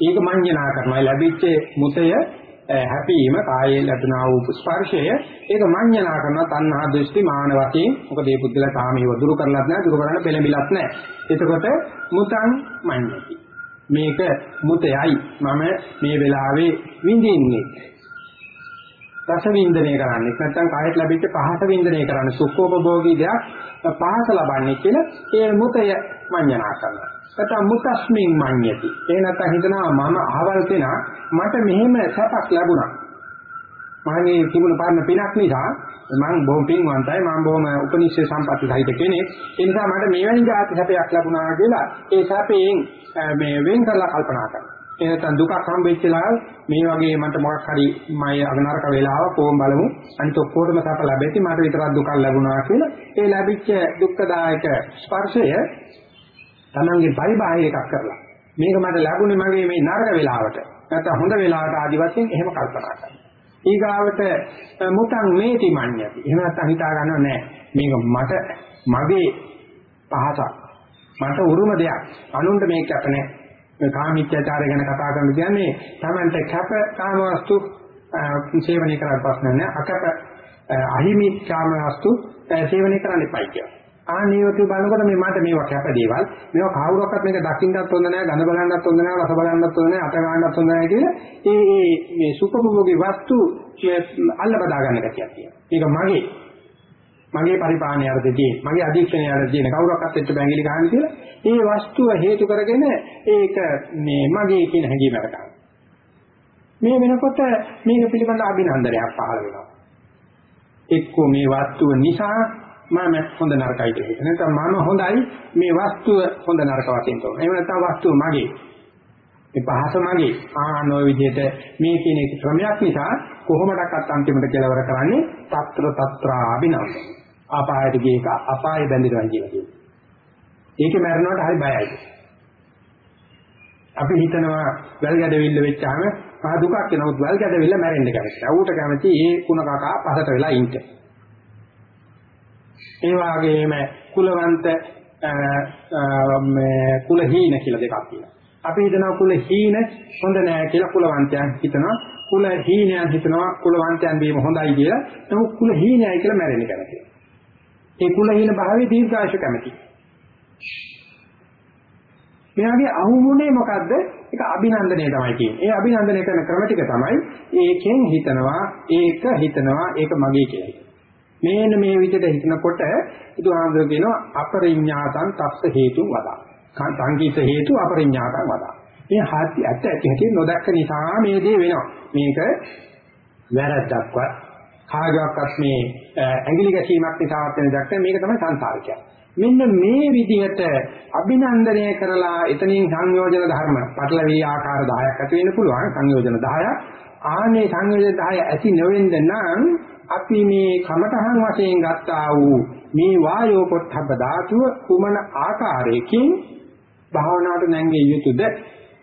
ඒක මඤ්ඤනා කරනවා. ලැබිච්ච මුතය හැපීම කායේ ලැබුණා වූ ස්පර්ශය ඒක මඤ්ඤනා කරනවා. තණ්හා දෘෂ්ටි මාන වශයෙන්. මොකද මේ බුද්ධල කාමීව දුරු කරලත් නැහැ දුරු කරන්න පෙළඹිලත් නැහැ. එතකොට මුතං මඤ්ඤති. මේක මුතයයි. මම මේ වෙලාවේ විඳින්නේ. රස වින්දනය කරන්නේ. නැත්නම් කායට ලැබිච්ච පහස වින්දනය කරන්නේ. සුඛෝපභෝගී දෙයක් පහස ලබන්නේ කියලා ඒ මුතය මඤ්ඤනා කරනවා. නැත්නම් මුතස්මින් මඤ්ඤති. ඒ නැත්නම් හිතනවා මම අහවල් කෙනා මට මෙහෙම සැපක් ලැබුණා. මගේ තිබුණ පාරණ පිනක් නිසා මම බොහොම පින්වන්තයි මම බොහොම උපනිෂේ සම්පatti සහිත කෙනෙක්. ඒ නිසා මට මෙවැනි જાති සැපයක් ලැබුණා කියලා ඒ සැපයෙන් මේ වෙන් කරලා කල්පනා කරනවා. ඒ නැත්නම් දුකක් හම්බෙච්චලා මේ වගේ මට මොකක් හරි මම අගනරක වෙලාව කොහොම බලමු අනිත ඔක්කොටම සැප ලැබෙති මට විතරක් දුකක් ලැබුණා කියලා ඒ ලැබිච්ච දුක්ඛදායක ස්පර්ශය තමන්ගේ පරිබාහිර එකක් කරලා මේක මට ලැබුණේ මගේ මේ නරක වෙලාවට. නැත්නම් හොඳ වෙලාවට ආදි වශයෙන් එහෙම කල්පනා කරනවා. ඊගාවට මුතං මේති මඤ්ඤති. එහෙම නැත්නම් හිතා ගන්නව නෑ. මේක මට මගේ පහසක්. මට උරුම දෙයක්. අනුන්ට මේක කැප නෑ. මේ කාමීත්‍යචාරය ගැන කතා කරන කියන්නේ තමන්ට කැප කාම වස්තු සේවනය කරලා ප්‍රශ්න නෑ. අකප අහිමි කාම වස්තු සේවනය කරන්න එපයි කියලා. ආනියෝති බලනකොට මේ මට මේවා කැප දේවල් මේවා කවුරක්වත් මේක දකින්නත් හොඳ නැහැ ගඳ බලන්නත් හොඳ නැහැ රස බලන්නත් හොඳ නැහැ අත ගන්නත් හොඳ නැහැ කියලා ඒ ඒ මේ සුඛභෝගී වස්තු අල්ල බදා ගන්න ගැතියක් තියෙනවා. මේක මගේ මගේ පරිපාලනය අරදී මගේ අධීක්ෂණය අරදී කවුරක්වත් එක්ක බැංගිලි ගන්න කියලා ඒ වස්තුව හේතු කරගෙන ඒක මේ මගේ කියන හැඟීම අරගන්න. මේ වෙනකොට මේක පිළිබඳ අභිනන්දනයක් පහළ වෙනවා. එක්කෝ මේ වස්තුව නිසා මම හොඳ නරකයි කියලා හිතන. නැත්නම් මම හොඳයි මේ වස්තුව හොඳ නරක වශයෙන් තෝරන. එහෙම නැත්නම් වස්තුව මගේ. මේ පහස මගේ. ආන ඔය විදිහට මේ කියන එක ක්‍රමයක් නිසා කොහොමඩක්වත් අන්තිමට කෙලවර කරන්නේ తත්‍ර తත්‍රා අභිනව. අපායට ගිය එක අපාය බැඳිනවා කියලා කියනවා. ඒකේ මැරෙනවට හරි බයයි. අපි හිතනවා වැල් ගැඩවිල්ල වෙච්චාම මහ දුකක් එනවොත් වැල් ගැඩවිල්ල මැරෙන්න කැමතියි. ඌට කැමති ඒ කුණ කකා පහට වෙලා ඉන්න. ඒ වගේම කුලවන්ත මේ කුලහීන කියලා දෙකක් තියෙනවා. අපි හිතනවා කුලහීන හොඳ නෑ කියලා කුලවන්තයන් හිතනවා. කුලහීනයන් හිතනවා කුලවන්තයන් වීම හොඳයි කියලා. නමුත් කුලහීනයයි කියලා මැරෙන්න කැමතියි. ඒ කුලහීන භාවයේ දීර්ඝායුෂ කැමතියි. මෙයාගේ අහුමුනේ මොකද්ද? ඒක අභිනන්දනය තමයි කියන්නේ. ඒ අභිනන්දනය කරන ක්‍රම ටික තමයි ඒකෙන් හිතනවා, ඒක හිතනවා, ඒක මගේ කියලා. මේන මේ විදිහට හිතනකොට බුදුහාමුදුරුවෝ කියනවා අපරිඥාතං තස්ස හේතු වදා. සංකීත හේතු අපරිඥාතං වදා. මේ හත්‍ය ඇත්ත ඇති හැටි නොදැක්ක නිසා මේ දේ වෙනවා. මේක වැරද්දක්වත් කාගවත් මේ ඇඟිලි ගැසීමක් නිසාවත් වෙන දැක්ක මේක තමයි සංසාරිකය. මෙන්න මේ විදිහට අභිනන්දනය කරලා එතනින් සංයෝජන ධර්ම පටලවි ආකාර 10ක් ඇති වෙන්න පුළුවන් සංයෝජන 10ක් ආනේ සංයෝජන 10 ඇති නොවෙන්න නම් අපි මේ කමඨහන් වශයෙන් ගත්තා වූ මේ වායෝ පොට්ටබ්බ ධාතුව කුමන ආකාරයකින් භාවනාවට නැංගිය යුතුද?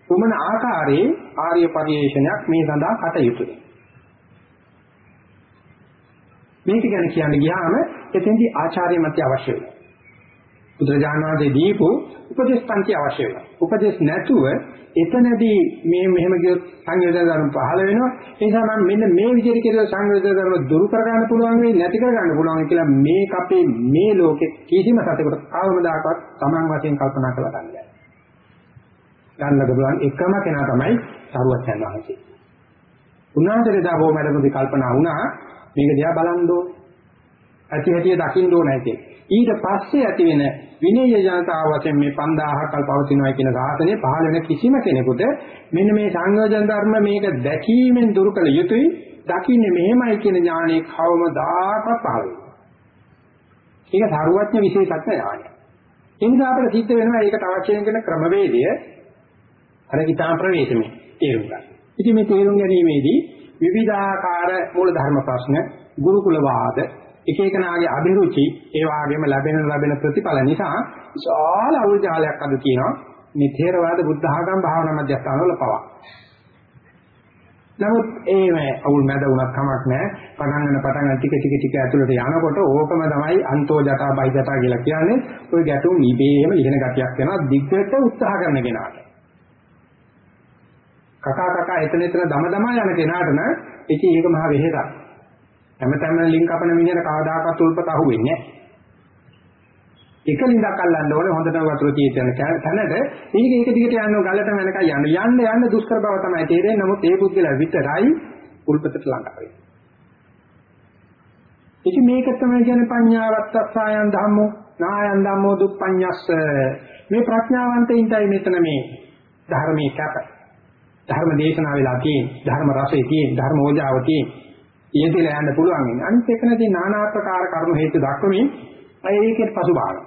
කුමන ආකාරයේ ආර්ය පරිශ්‍රණයක් මේ සඳහා කටයුතුද? මේක ගැන කියන්න ගියාම එතෙන්දී ආචාර්ය මත අවශ්‍ය වෙනවා. බුදුරජාණන් වහන්සේ දීපු උපදේශ පන්ති අවශ්‍ය වෙනවා. උපදේශ නැතුව එතනදී මේ මෙහෙම කියොත් සංයෝජන ධර්ම පහළ වෙනවා. ඒ නිසා මම මෙන්න මේ විදිහට කියලා සංයෝජන ධර්ම දුරු කර ගන්න පුළුවන් වෙයි නැති කර ගන්න පුළුවන් කියලා මේක අපේ මේ ලෝකේ කිසිම සතෙකුට කවමදාකවත් Taman වශයෙන් කල්පනා කරලා ගන්න බැහැ. ගන්න පුළුවන් එකම කෙනා තමයි සරුවචන් වහන්සේ. උන්වහන්සේට දා බොහොම වැඩමුදි කල්පනා වුණා මේක දිහා බලන්න ඕනේ. ඇති හැටි දකින්න ඕනේ නැහැ ඊට පස්සේ ඇති වෙන විනය ජනතාව වශයෙන් මේ 5000ක් කල් පවතිනවා කියන සාසනය පහළ වෙන කිසිම කෙනෙකුට මෙන්න මේ සංයෝජන ධර්ම මේක දැකීමෙන් දුරු කළ යුතුයි දකින්නේ මෙහෙමයි කියන ඥානෙ කවමදාකවත් පහළ වෙන්නේ. ඒක සාරවත්ඥ විශේෂඥ ඥානය. ඒ නිසා අපිට සිද්ධ වෙනවා ඒකට අවශ්‍ය වෙන ක්‍රමවේදය අර කිතාම ප්‍රවේශමේ තේරුම් ගන්න. ඉතින් මේ තේරුම් ගැනීමේදී විවිධාකාර මූල ධර්ම ප්‍රශ්න ගුරුකුල වාද එක එකනාගේ අභිරුචි ඒ වගේම ලැබෙන ලැබෙන ප්‍රතිඵල නිසා විශාල අවුල් ජාලයක් අද තියෙනවා මේ ථේරවාද බුද්ධ ආගම් භාවනා මධ්‍යස්ථාන වල පවා. නමුත් ඒම අවුල් මැද වුණත් කමක් නැහැ. පටන් ගන්න පටන් ගන්න ටික ටික ටික ඇතුළට යනකොට ඕකම තමයි අන්තෝ ජටා බයි ජටා කියලා කියන්නේ. ওই ගැටුම් ඉබේම ඉගෙන ගතියක් වෙනවා දිග්ගට උත්සාහ කරන කෙනාට. කකා කකා එතන එතන දම දමා යන කෙනාට නම් ඉතින් ඒක මහ වෙහෙසක්. හැමතැනම ලින්ක් අපන මිනිහට කවදාකවත් උල්පත අහුවෙන්නේ නැහැ. එක ලින්දක් අල්ලන්න ඕනේ හොඳටම වතුර තියෙන තැනට මේක ඒක දිගට යන්න ගලට වෙනකන් යන්න. යන්න යන්න දුෂ්කර බව තමයි තේරෙන්නේ. නමුත් ඒ පුද්ගලයා විතරයි උල්පතට ළඟා වෙන්නේ. ඉතින් මේක තමයි කියන්නේ පඤ්ඤාවත්තස්සායන් ධම්මෝ නායන් ධම්මෝ දුප්පඤ්ඤස්ස. මේ ප්‍රඥාවන්තයින්ටයි මෙතන මේ ධර්මයේ කැප. ධර්ම දේශනා වෙලා තියෙන ධර්ම රසයේ තියෙන ධර්ම ඕජාව තියෙන ඊයේදලා යන්න පුළුවන් වෙන. අනිත් එකනදී নানা ආකාර කර්ම හේතු දක්වමින් ඒකේ පසුබාහන.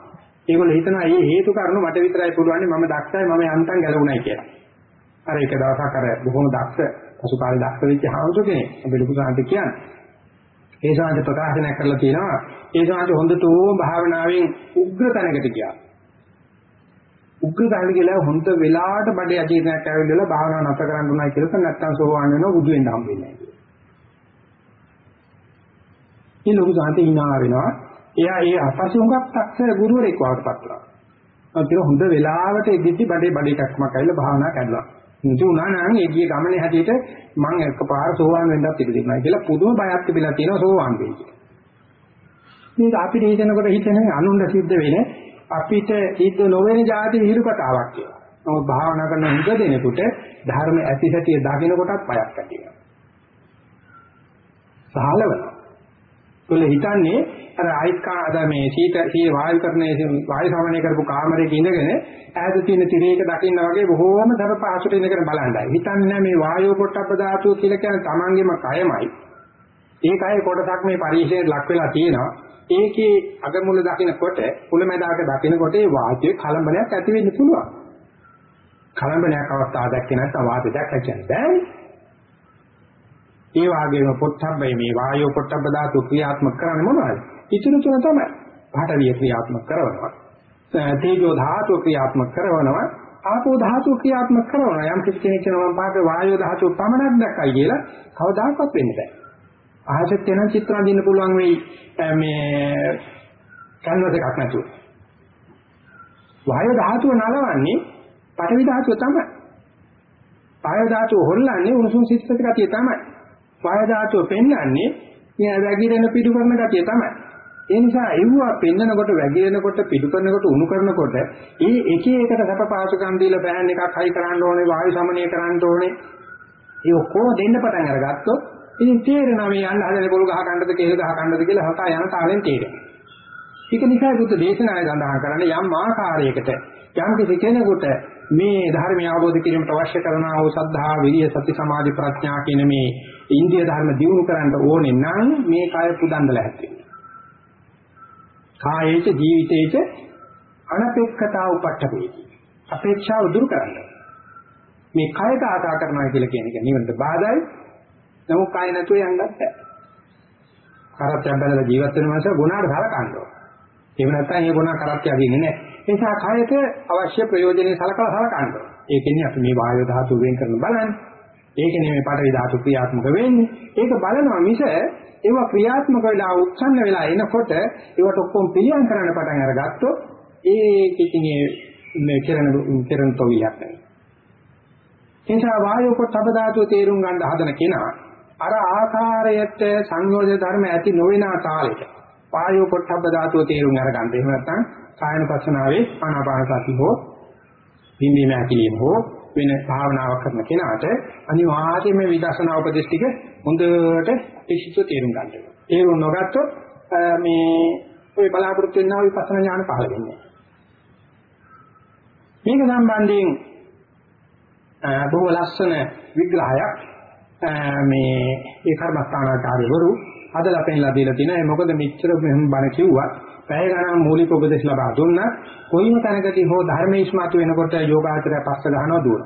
ඒගොල්ලෝ හිතනවා මේ හේතු කරුණු මට විතරයි පුළුවන් මම දක්ෂයි මම යන්තම් ගැලවුණයි කියලා. අර එක දවසක් අර බොහොම දක්ෂ පසුකාලේ දක්ෂ වෙච්ච හාමුදුර කෙනෙක් අපි ලොකු සාන්ත කියන්නේ. ඒ සාන්ත ප්‍රකාශනය කරලා තියෙනවා ඒ සාන්ත හොඳට භාවනාවෙන් උග්‍ර තැනකට ගියා. උග්ග ගන්න කියලා හොඳ වෙලාවට බඩේ අජීර්ණයක් ඇවිල්ලා භාවනාව නැතර කරන්න උනායි කියලා නැත්තම් සෝවාන් වෙනවා බුදු වෙන්න හම්බෙන්නේ නැහැ. මේ ලොකු සාන්ති hina වෙනවා. එයා ඒ අපසු හුඟක් තක්සර ගුරුවරයෙක් වඩපත් වෙනවා. අන්තිම හොඳ වෙලාවට එදිටි බඩේ බඩේ කක්මක් ඇවිල්ලා භාවනා කරනවා. මුතු උනා නම් ඒ ගිය ගමනේ හැටියට මම එකපාර සෝවාන් වෙන්නත් ඉඩ දෙනවා කියලා පුදුම බයක් තිබිලා තියෙනවා සෝවාන් වෙයි කියලා. මේක අපිට හිතනකොට හිතන්නේ අනුන්ට සිද්ධ වෙන්නේ අපිට සිද්ධ නොවන જાති විහිළු කතාවක් කියලා. නමුත් භාවනා කරන හුඟ දෙනෙකුට ධර්ම ඇති සැටිය දකින්න කොටත් බයක් ඇති වෙනවා. සහලවනවා. තුල හිතන්නේ අර අයිකා අද මේ සීත සී වායු කරන්නේ වායු සමනය කරපු කාමරයක ඉඳගෙන ඈත තියෙන තිරයක දකින්න වගේ බොහෝම දර පහසුට ඉඳගෙන බලන්නයි. හිතන්නේ මේ වායෝ පොට්ටබ්බ ධාතුව කියලා කියන්නේ Tamangeම කයමයි. ඒ කයේ කොටසක් මේ පරිශයෙන් ලක් වෙලා තියෙනවා. ඒකේ අගමුල දකින්නකොට කුලමැදාක දකින්නකොට ඒ වාතයේ කලබලයක් ඇති වෙන්න පුළුවන්. කලබලයක් අවස්ථාව දැක්කේ නැත්නම් වාතය දැක්ක කියන්නේ බෑනේ. ඒ වගේම පොට්ටබ්බේ මේ වායෝ පොට්ටබ්බ ධාතු ක්‍රියාත්මක කරන්නේ මොනවද? ඉතුරු තුන තමයි. පාඨවිය ක්‍රියාත්මක කරනවා. තේජෝ ධාතු ක්‍රියාත්මක කරනවා. ආපෝ ධාතු ක්‍රියාත්මක කරනවා. යම් කිසි කෙනෙක් කියනවා මම පාට වායෝ ධාතු පමණක් දැක්කයි කියලා කවදාකවත් වෙන්නේ නැහැ. ආහසෙත් වෙන චිත්‍ර අඳින්න පුළුවන් වෙයි මේ කන්වස් එකක් නැතුව. වායෝ ධාතුව නලවන්නේ පඨවි ධාතුව තමයි. වායෝ ධාතුව හොල්ලන්නේ උණුසුම් සිත්සත ගතිය තමයි. වායෝ ධාතුව පෙන්වන්නේ මේ වැగిරෙන පිටු කරන ගතිය තමයි. ඒ නිසා එව්වා පෙන්නකොට වැగిරෙනකොට පිටු කරනකොට උණු කරනකොට ඒ එක එකට සැප පාසුකම් දීලා බෑන් එකක් හයි කරන්න ඕනේ වායු සමනය කරන්න ඕනේ. ඒ ඔක්කොම දෙන්න පටන් අරගත්තොත් ඉතින් තේරෙනවා මේ යන්න හදන පොල් ගහ කන්නද කේල් ගහ කන්නද කියලා හතා යන තාලෙන් තේරෙනවා. ඒක නිසා බුද්ධ දේශනාවේ සඳහන් කරන්නේ යම් ආකාරයකට යම් කිසි කෙනෙකුට මේ ධර්මය අවබෝධ කිරීමට අවශ්‍ය කරන ආ වූ සද්ධා, විරිය, සති, සමාධි, ප්‍රඥා කියන මේ ඉන්දිය ධර්ම දියුණු කරන්න ඕනේ නම් මේ කය පුදන්දලා හැදෙන්න. කායේච ජීවිතේච අනපේක්ෂතාව උපට්ඨපේති. අපේක්ෂාව දුරු කරන්න. මේ කයට ආදා කරනවා කියලා කියන එක නිවනට බාධායි. නමුත් කය නැතුව යන්නත් බෑ. කරත්තයක් බැලලා ජීවත් වෙන මාස ගුණාට සලකන්න ඕන. එහෙම නැත්නම් ඒ ගුණ කරත්තය අදින්නේ නැහැ. ඒ නිසා කයට අවශ්‍ය ප්‍රයෝජනෙයි සලකලා සලකන්න ඕන. ඒකෙන්නේ අපි මේ වායු ධාතු වෙන් කරන බලන්නේ. ඒකනේ මේ පඩවි ධාතු ක්‍රියාත්මක වෙන්නේ. ඒක බලනවා මිස ඒවා ක්‍රියාත්මක වෙලා උත්සන්න වෙලා එනකොට ඒවට ඔක්කොම පිළියම් කරන්න පටන් අරගත්තොත් ඒක ඉතින් මේ කෙරෙන කෙරෙන තොවිලක් නෙවෙයි. එනිසා වායු පොට්ටබ ධාතුව තේරුම් ගන්න හදන කෙනා අර ආකාරයට සංයෝජන ධර්ම ඇති නොවන තාලෙට වායු පොට්ටබ්බ ධාතුව තේරුම් අරගන්න. එහෙම නැත්නම් කායන පස්සනාවේ ආනාපාන සති හෝ හිඳීම ඇකිලිම හෝ වෙන භාවනාවක් කරන කෙනාට අනිවාර්යයෙන්ම විදර්ශනා උපදේශ ටික හොඳට පිළිසිතු තේරුම් ගන්න වෙනවා. තේරුම් නොගත්තොත් මේ ඔය බලාපොරොත්තු වෙනා විපස්සනා ඥාන පහළ වෙන්නේ. මේක සම්බන්ධයෙන් බොහෝ ලස්සන විග්‍රහයක් මේ ඒ කර්මස්ථානාචාර්යවරු හදලා පෙන්නලා දීලා තිනවා. මොකද මෙච්චර මෙහෙම බණ කිව්වා. පැය ගණන් මූලික උපදේශ ලබා දුන්නා. කොයිම තැනකදී හෝ ධර්ම ඉස්මතු වෙනකොට යෝගාචරය පස්ස ගන්නවා දුවන.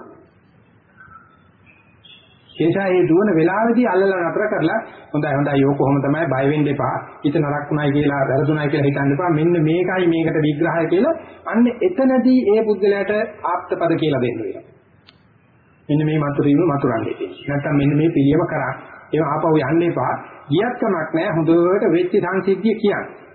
එනිසා මේ දුවන වෙලාවේදී අල්ලලා නතර කරලා හොඳයි හොඳයි යෝ කොහොම තමයි බය වෙන්න එපා. හිත නරක් වුණයි කියලා වැරදුණයි කියලා හිතන්න එපා. මෙන්න මේකයි මේකට විග්‍රහය කියලා අන්න එතනදී ඒ පුද්ගලයාට ආප්තපද කියලා දෙන්න වෙනවා. මෙන්න මේ මතුරීම මතුරන්නේ. නැත්තම් මෙන්න මේ පිළියම කරා. ඒක ආපහු යන්න එපා. ගියත් කමක් නැහැ. හොඳට වෙච්ච සංසිද්ධිය කියන්නේ.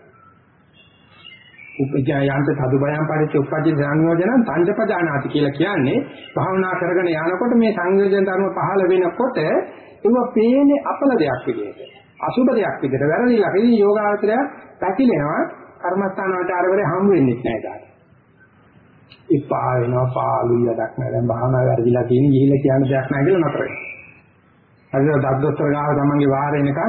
උපජායන්ත සදුබයම් පරිච්ඡ උපජ්ජ සංයෝජන පංචපදානාති කියලා කියන්නේ භාවනා කරගෙන යනකොට මේ සංයෝජන ධර්ම පහළ වෙනකොට ඒව පේන්නේ අපල දෙයක් විදිහට. අසුබ දෙයක් විදිහට. වැරදිලා ඉතින් යෝගාවචරය පැකිලෙනවා කර්මස්ථානාචාරවලේ හම් වෙන්නේ නැහැ දාට. ඉපා වෙනවා පාළුයි වැඩක් නැහැ. දැන් භාවනා වැරදිලා තියෙන ගිහිල්ලා කියන්න දෙයක් නැහැ කියලා නතර වෙනවා. හරිද? දද්දොස්තර ගාව තමන්ගේ වාරේ එකක්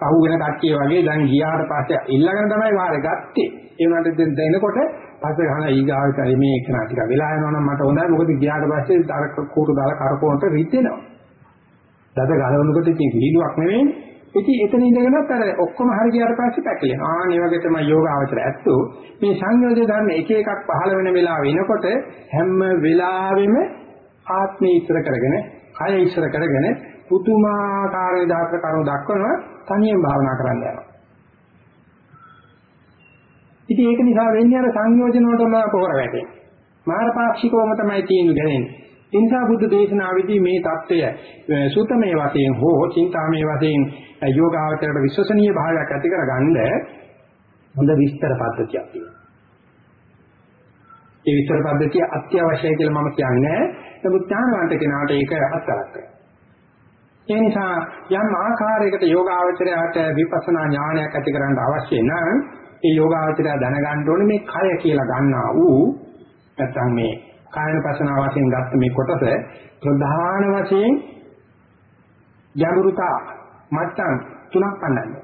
පහු වෙන කට්ටිය වගේ දැන් ගියාට පස්සේ ඊළඟට තමයි වාරේ ගත්තේ. ඒ වුණාට දැන් දෙනකොට පස්සේ ගහන ඊගාවට මේ එක ටික වෙලා යනවනම් මට හොඳයි මොකද ගියාට පස්සේ අර කූරු දාලා කරකවන්ට රිද්දෙනවා. දත ගලවනකොට ඉතින් විහිළුවක් නෙවෙයි. ඉතින් එතන ඉඳගෙනත් අර ඔක්කොම හරි ගියාට පස්සේ පැකිලෙනවා. ආ මේ වගේ තමයි යෝග අවශ්‍ය ඇත්තෝ. මේ සංයෝජන ධර්ම එක එකක් පහළ වෙන වෙලාව වෙනකොට හැම වෙලාවෙම ආත්මය ඉස්සර කරගෙන, කය ඉස්සර කරගෙන පුතුමාකාර විදාස කරුණු දක්වනවා තනියෙන් භාවනා කරන්න යනවා. ඉතින් ඒක නිසා වෙන්නේ අර සංයෝජන වලටම පොහොර වැටෙන. මාර්ගපාක්ෂිකවම තමයි තියෙන්නේ ගැලෙන්නේ. ඒ නිසා බුද්ධ දේශනාවේදී මේ தত্ত্বය සූතමේ වශයෙන් හෝ චින්තාමේ වශයෙන් යෝගාවචරයට විශ්වසනීය භාවයක් ඇති කරගන්න හොඳ විස්තර පද්ධතියක් තියෙනවා. ඒ විස්තර පද්ධතිය අත්‍යවශ්‍යයි කියලා මම කියන්නේ. නමුත් ඥානවන්ත කෙනාට ඒක අත්‍යවශ්‍යයි. ඒ නිසා යම් ආකාරයකට යෝගාවචරයට විපස්සනා ඥානයක් ඇති කරගන්න අවශ්‍ය නම් ඒ යෝගාවචරය දැනගන්න ඕනේ මේ කය කියලා ගන්නා වූ නැත්නම් මේ කායන පසනාව වශයෙන් ගත්ත මේ කොටස ප්‍රධාන වශයෙන් ගැඹුරුතා මට්ටම් තුනක් පන්නන්නේ.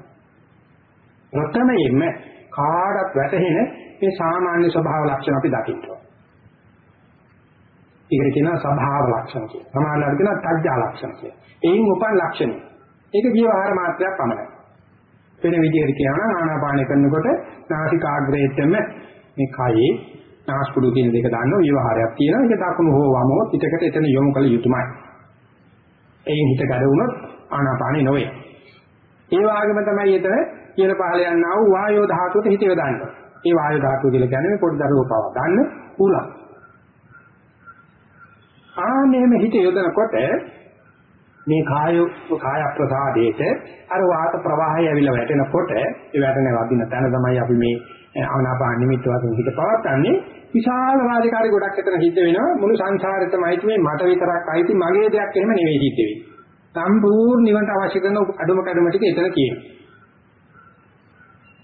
ප්‍රථමයෙන්ම කාඩක් වැටහෙන මේ සාමාන්‍ය ස්වභාව ලක්ෂණ අපි දකින්නවා. ඒකට කියනවා ස්වභාව ලක්ෂණ කියලා. සමානලාට කියනවා තඥා ලක්ෂණ කියලා. එයින් උපන් ලක්ෂණ. ඒක ජීවහාර මාත්‍රයක් පමණයි. වෙන විදිහට කියනවා ආනාපානය කරනකොට නාසිකාග්‍රේටම මේ කයේ නාස්පුඩු කියන දෙක දාන්න විවහාරයක් තියෙනවා. ඒක දකුණු හෝ වමෝ පිටකට එතන යොමු කළ යුතුමයි. එයින් හිත ගඩ වුණොත් ආනාපානෙ නොවේ. ඒ වගේම තමයි එතන කියන පහල යනවා වායෝ ධාතුවට හිත යොදන්න. ඒ වායෝ ධාතුව කියලා කියන්නේ පොඩි දරුවෝ පවා ගන්න උලක්. ආනෙම හිත යොදනකොට මේ කාය කාය ප්‍රසාදයේට අර වාත ප්‍රවාහය ඇවිල්ලා වැටෙනකොට ඒ වැටෙන වදින තැන තමයි අපි මේ ආනාපාන නිමිත්ත වශයෙන් හිත පවත්න්නේ විශාල රාජකාරී ගොඩක් අතර හිත වෙනවා. මුළු සංසාරෙතමයි මේ මට විතරක් අයිති මගේ දෙයක් එහෙම නෙවෙයි හිත වෙන්නේ. සම්පූර්ණ නිවන්ට අවශ්‍ය කරන අඩුම කඩම ටික එතන කියනවා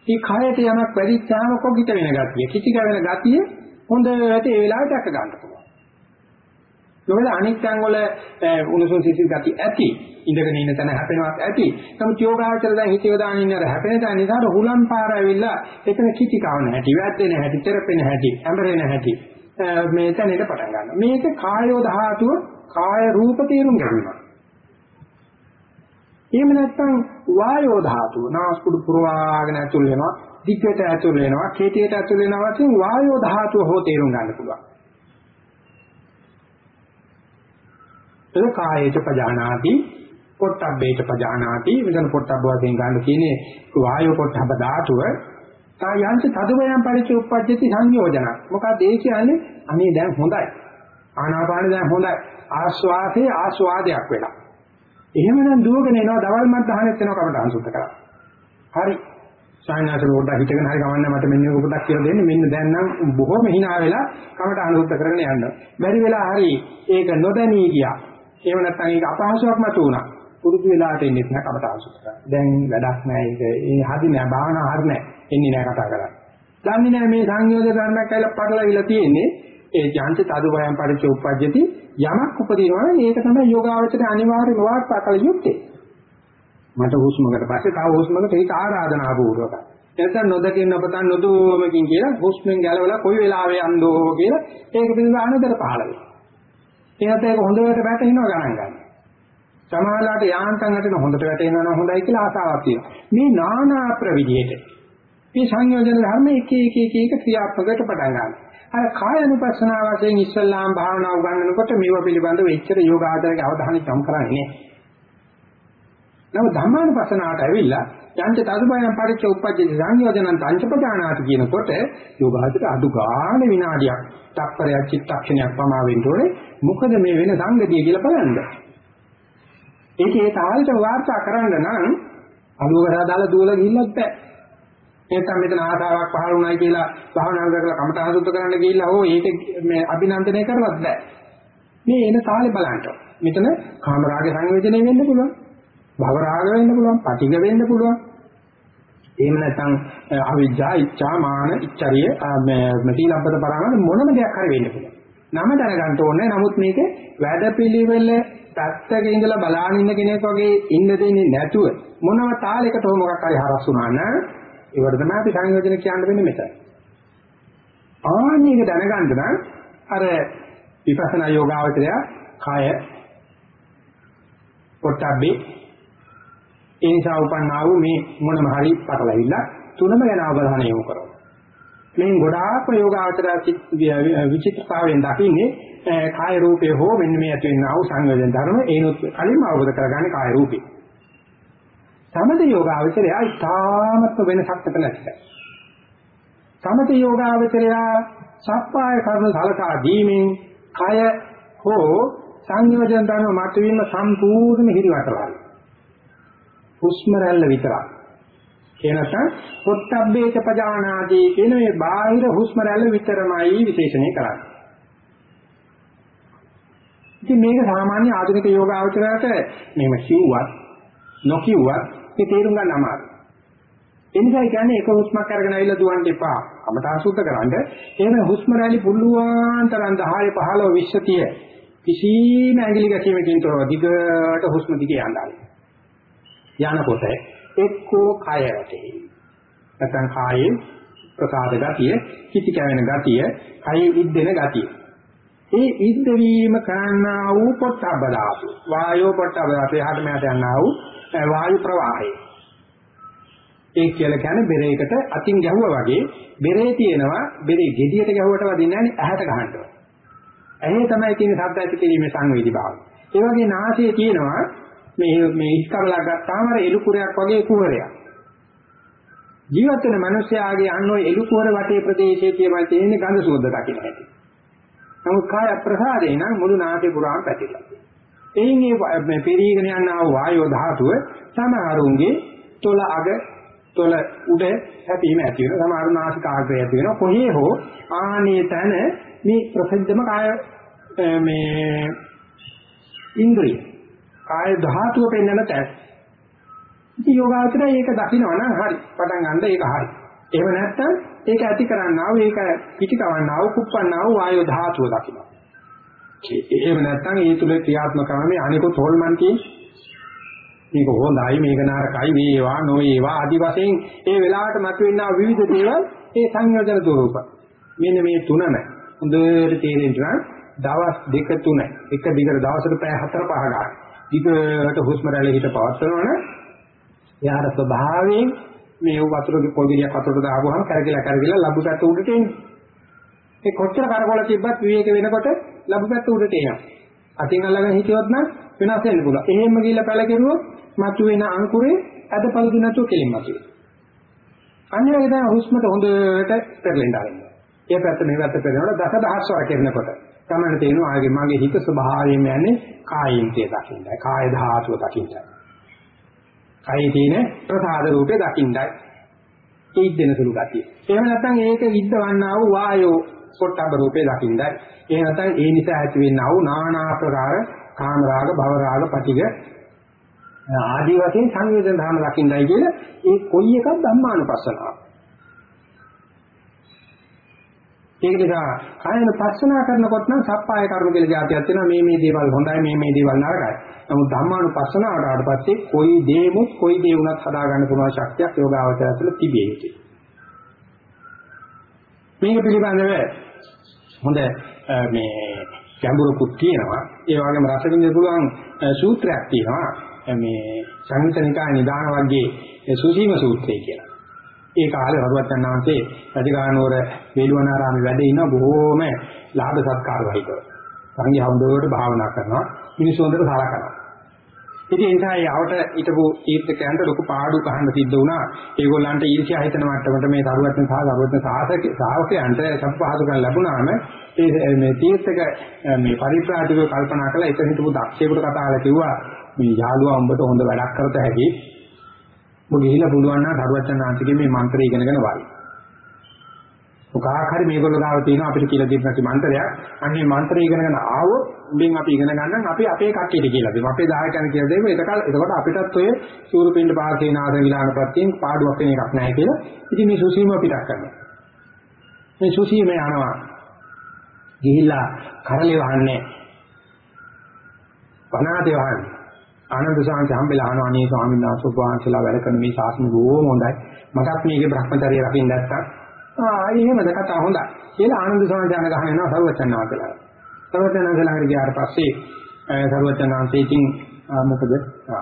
මේ කායයට යමක් වැඩිච්චාම කොගිට වෙන ගතිය කිචි ගවෙන ගතිය හොඳට ඒ වෙලාවට දැක ගන්න පුළුවන් මොකද අනික් තැන් වල උණුසුම් සිසිල් ගති ඇති. ඉඳගෙන ඉන්න තැන හැපෙනවත් ඇති. නමුත් යෝගාචර දැන් හිතියෝ දාන ඉන්න අර හැපෙන තැන නිසා හුලම් පාර ඇවිල්ලා එතන කිචි කවන හැටි, වැද්දෙන හැටි, තෙරපෙන හැටි, ඇඹරෙන හැටි මේ තැනට පටන් ගන්නවා. මේක කායෝ ධාතුව කාය රූප තේරුම් ගන්නවා. එහෙම නැත්නම් වායෝ ධාතුව නාස්පුඩු පුරවාගෙන ඇතුල් වෙනවා, දිග්ගට ඇතුල් වෙනවා, කේතියට ඇතුල් වෙනවා වශයෙන් වායෝ ධාතුව හෝ තේරුම් ගන්න පුළුවන්. එතන කායේච පජානාති පොට්ටබ්බේච පජානාති. මෙතන පොට්ටබ්බ වශයෙන් ගන්න තියෙන්නේ වායෝ පොට්ටබ්බ ධාතුව. කායංච තදවයන් පරිචය උපජ්ජති සංයෝජන. මොකද ඒ කියන්නේ? අනේ දැන් හොඳයි. ආනාපාන දැන් හොඳයි. ආස්වාදේ ආස්වාදයක් වෙලා. එහෙමනම් දුවගෙන එනවා දවල් මත් දහනෙත් එනවා කමට අනුසුද්ධ කරා හරි. සායනාසන පොඩ්ඩක් හිතගෙන හරි ගමන්න මට මෙන්න මේක පොඩ්ඩක් කියලා දෙන්න. මෙන්න දැන් නම් බොහොම hina වෙලා කමට අනුසුද්ධ කරගෙන යන්න. බැරි වෙලා හරි ඒක නොදැනී ගියා. එහෙම නැත්නම් ඒක අපහසුයක් මත උනා. පුරුදු වෙලාවට එන්නේ නැහැ කමට අවශ්‍ය දැන් වැඩක් නැහැ ඒක. ඒ හදි නෑ භාවනා හරි නෑ. එන්නේ නෑ කතා කරන්නේ. දන්නේ නෑ මේ සංයෝජන ධර්මයක් කියලා පටලවිලා තියෙන්නේ. ඒ ඥාන්ත තදුවයන් පරිචය උපජ්ජති යමක් උපදිනවා නම් ඒක තමයි යෝගාවචරයේ අනිවාර්ය නොවාර්තා කළ යුත්තේ. මට හුස්මකට පස්සේ තව හුස්මකට ඒක ආරාධනා පූර්වකයි. නැත්නම් නොදකින්න අපතන් නොදෝමකින් කියලා හුස්මෙන් ගැලවලා කොයි වෙලාවෙ යන්දෝ කියලා ඒක පිළිබඳව අනදර පහළ වෙනවා. එයාට ඒක හොඳට වැටෙනවා ගණන් ගන්න. සමාහලාට යාන්තම් හිටින හොඳට වැටෙනවා නම් හොඳයි කියලා ආසාවක් තියෙනවා. මේ නානා ප්‍රවිධියට මේ සංයෝජන ධර්ම එක එක එක එක ක්‍රියාත්මකවට පටන් ගන්නවා. අර කාය අනුපස්සනාව වශයෙන් ඉස්සල්ලාම් භාවනා උගන්වනකොට මේව පිළිබඳව එච්චර යෝගාචරයේ අවධානය යොමු කරන්නේ නැහැ. නමුත් ධම්මානුපස්සනාවට ඇවිල්ලා යන්ත තදුබයන් පරිච්ඡ උපජ්ජති සංයෝජනං පංචපදානාති කියනකොට යෝගාචර අඩු ගාණ විනාඩියක් තප්පරයක් චිත්තක්ෂණයක් පමා වෙන්න ඕනේ මොකද මේ වෙන සංගතිය කියලා බලන්න. ඒකේ තාලට වාර්තා කරන්න නම් අනුවරා දාලා දුවලා ගිහිල්ලත් බෑ. එතන මෙතන ආසාවක් පහළ වුණායි කියලා භාවනා කරලා කමඨා සුද්ධ කරන්න ගිහිල්ලා ඕ ඒක මේ අභිනන්දනය කරවත් බෑ. මේ එන තාලේ බලන්න. මෙතන කාමරාගේ සංවේදනය වෙන්න පුළුවන්. භව රාග වෙන්න පුළුවන්, පටිඝ වෙන්න පුළුවන්. එහෙම නැත්නම් අවිජ්ජා, ඉච්ඡා, මාන, ඉච්ඡරිය, මීලබ්බත පරාමන මොනම දෙයක් හරි වෙන්න පුළුවන්. නම දැනගන්න ඕනේ. නමුත් මේක වැඩපිළිවෙල පැත්තක ඉඳලා බලාගෙන ඉන්න කෙනෙක් වගේ ඉන්න දෙන්නේ නැතුව මොනම තාලයකට හෝ මොකක් හරි හරස් වුණා නම් ඒවට තමයි අපි සංයෝජන කියන්න වෙන්නේ මෙතන. ආන්නේක දැනගන්න නම් අර විපස්සනා යෝගාවචරය කාය පොට්ටබ්බේ ඒ නිසා උපන්නා වූ මේ මොනම හරි පටලවිල්ල තුනම ගැන අවධානය යොමු කරමු. මේ ගොඩාක් යෝගාචර විචිත්‍රතාවයෙන් දකින්නේ කාය රූපේ හෝ මෙන්න මේ ඇති වෙනා වූ සංවේදන ධර්ම ඒනොත් කලින්ම අවබෝධ කරගන්නේ කාය රූපේ. සමද යෝගාචරය ඉතාමත් වෙනසක් නැති. සමත යෝගාවචරය සප්පාය කර්ම සලකා දීමෙන් කය හෝ සංයෝජන ධර්ම මතුවීම සම්පූර්ණ හිරිවටලා. හුස්ම රැල්ල විතරයි. ඒ නැත්නම් පොට්ටබ්බේච පජානාදී කියන මේ බාහිර හුස්ම රැල්ල විතරමයි විශේෂණය කරන්නේ. ඉතින් මේක සාමාන්‍ය ආධුනික යෝගාවචරයට මෙහෙම කිව්වත් නොකියුවත් මේ තේරුම් ගන්න අමාරුයි. එනිසා කියන්නේ එක හුස්මක් අරගෙන ආවිල්ලා දුවන්න එපා. අපට අසුද්ධ කරන්න. එහෙම හුස්ම රැලි පුළුවන් තරම් 10 15 20 30 කිසිම ඇඟිලි ගැසීමකින් තොරව දිගට හුස්ම දිගේ යන්නයි. යනකොට එක්කෝ කය වැටේ. නැත්නම් කායේ ප්‍රසාද ගතිය, කිති කැවෙන ගතිය, කයේ ඉද්දෙන ගතිය. ඒ ඉද්දවීම කරන්නා වූ පොට්ටබ්බ ධාතු. වායෝ පොට්ටබ්බ ධාතු එහාට මෙහාට යනවා වූ වායු ප්‍රවාහය. ඒ කියලා කියන්නේ බෙරේකට අතින් ගැහුවා වගේ බෙරේ තියෙනවා බෙරේ gediයට ගැහුවට වදින්නේ නැහැ ඇහැට ගහන්න. ඇහි තමයි තියෙන ශබ්ද ඇති කිරීමේ සංවේදී භාවය. ඒ වගේ නාසයේ තියෙනවා මේ මේ ඉස්කරලා ගත්තාම අර එළු කුරයක් වගේ කුහරයක්. ජීවත් වෙන මිනිස්යාගේ අන්න ඔය එළු කුහර වටේ ප්‍රදේශයේ තියෙන තියෙන ගඳ සුවඳ දකින්න ඇති. නමුත් කාය ප්‍රසාදේ නම් මුළු නාසය පුරාම පැතිරලා. එයින් මේ පෙරීගෙන යන ආ වායෝ ධාතුව සමහරුන්ගේ තොල අග තොල උඩ හැපීම ඇති වෙනවා. සමහරු නාසික ආග්‍රය ඇති වෙනවා. කොහේ හෝ ආනේ තන මේ ප්‍රසිද්ධම කාය මේ ඉන්ද්‍රිය කාය ධාතුව පෙන්වන තැන. ඉතින් යෝගාවචරය ඒක දකිනවා නම් හරි. පටන් ගන්න ඒක හරි. එහෙම නැත්නම් ඒක ඇති කරන්නා වූ ඒක පිටි කවන්නා වූ කුප්පන්නා වූ වායෝ ධාතුව දකිනවා. එහෙම නැත්නම් ඒ තුල ක්‍රියාත්මක කරන්නේ අනිකුත් හොල්මන් මේක හොඳයි මේක නරකයි වේවා නොවේවා ආදි වශයෙන් ඒ වෙලාවට මතුවෙනා විවිධ දේවල් ඒ සංයෝජන ස්වරූප. මෙන්න මේ තුනම හොඳට තේරෙන්න දවස් දෙක තුන එක දිගට දවසට පැය හතර පහ ගන්න. දිගට හුස්ම රැල්ල හිත පවත්වනවනේ යාර ස්වභාවයෙන් මේ වතුරේ පොඩියක් වතුරට දාපුවහම කරගිලා කරගිලා ලැබු පැත්ත උඩට එන්නේ. ඒ කොච්චර කරකවල තිබ්බත් විවේක වෙනකොට ලැබු පැත්ත උඩට එනවා. අතින් අල්ලගෙන හිටියොත් නම් වෙනස් වෙන්න පුළුවන්. එහෙම ගිහිල්ලා පැලකිරුවොත් මතුවෙන අංකුරේ අදපළු නැතුව කෙලින් මතුවේ. අනිවාර්යයෙන් තමයි හුස්මට හොඳට පෙරලෙන්න ආරම්භ. ඒ පැත්ත මේ පැත්ත පෙරලනකොට දසදහස් වර කරනකොට තමයි තේරෙනවා ආගේ මගේ හිත ස්වභාවයෙන්ම යන්නේ කායින්තේ දකින්නයි. කාය ධාතුව දකින්නයි. කයේ තියෙන ප්‍රසාද රූපේ දකින්නයි. ඒ ඉද්දෙන සුළු ගතිය. එහෙම නැත්නම් ඒක ඉද්දවන්නා වූ වායෝ පොට්ටබ්බ රූපේ දකින්නයි. එහෙම නැත්නම් ඒ නිසා ඇති වෙන්නා වූ নানা ආකාර කාම රාග භව රාග පටිග ආදී වශයෙන් සංවේදන ධර්ම දකින්නයි කියලා ඒ කොයි එකක් ධම්මානුපස්සනාව. ඒක නිසා කායන පස්සනා කරනකොට නම් සප්පාය කර්ම කියලා જાතියක් තියෙනවා මේ මේ දේවල් හොඳයි මේ මේ දේවල් නරකයි. නමුත් ධම්මානුපස්සනාවට ආවට පස්සේ කොයි දේමුත් කොයි දේ වුණත් හදා ගන්න පුළුවන් ශක්තියක් යෝගාවචරය තුළ තිබිය යුතුයි. මේක පිළිබඳව හොඳ මේ ගැඹුරුකුත් තියෙනවා. ඒ වගේම රස විඳින්න පුළුවන් සූත්‍රයක් තියෙනවා. මේ සංහිතනිකාය නිදාන වර්ගයේ සුසීම සූත්‍රය කියලා. ඒ කාලේ වරුවත්යන් වහන්සේ රජගහනුවර වේළුවනාරාමේ වැඩ ඉන්න බොහෝම ලාභ සත්කාර වහිතව. සංඝයා හොඳට භාවනා කරනවා මිනිස්සු හොඳට සලකනවා. ඉතින් ඒ නිසා යවට හිටපු තීර්ථකයන්ට ලොකු පාඩු කහන්න සිද්ධ වුණා. ඒගොල්ලන්ට ඊර්ෂ්‍යා හිතන මට්ටමට මේ තරුවත්න සහ තරුවත්න සාහසක සාහකයන්ට සම්පහසුකම් ලැබුණාම ඒ මේ තීර්ථක මේ පරිප්‍රාතිකව කල්පනා කළා එතන හිටපු දක්ෂයෙකුට කතා කරලා කිව්වා මේ යාළුවා උඹට හොඳ වැඩක් කරත හැකි ඔබ ගිහිලා පුළුවන් නම් සරුවචනාංශගේ මේ මන්ත්‍රය ඉගෙනගෙන වායි. මොකක් හරි මේගොල්ලෝ ගාව තියෙනවා අපිට කියලා දෙන්න නැති මන්ත්‍රයක්. අන්නේ මන්ත්‍රය ඉගෙනගෙන ආවොත් උඹෙන් අපි ඉගෙන ගන්න අපි අපේ කට්ටියට කියලා දෙමු. අපේ දායකයන් කියලා දෙමු. එතකල් එතකොට අපිටත් ඔය සූරුපින්ඩ පාසේනාද විලාන ප්‍රත්‍යයෙන් පාඩුවක් වෙන එකක් නැහැ කියලා. ඉතින් මේ සුසීම පිටක් කරනවා. මේ සුසීම යනවා. ගිහිල්ලා කරලේ වහන්නේ. පනාතේ වහන්නේ. ආනන්ද සාංශ හම්බෙලා අහනවා අනේ ස්වාමීන් වහන්සේ වහන්සේලා වැඩ කරන මේ ශාසන බොහොම හොඳයි. මටත් මේකේ Brahmacharya රකින්න නැත්තම් ආ එහෙමද කතා හොඳයි. කියලා ආනන්ද සාංශ යන ගහන යනවා සර්වචන්නා කියලා. සර්වචන්නා කියලා ගියාට පස්සේ සර්වචන්නාන්සේ ඉතින් මොකද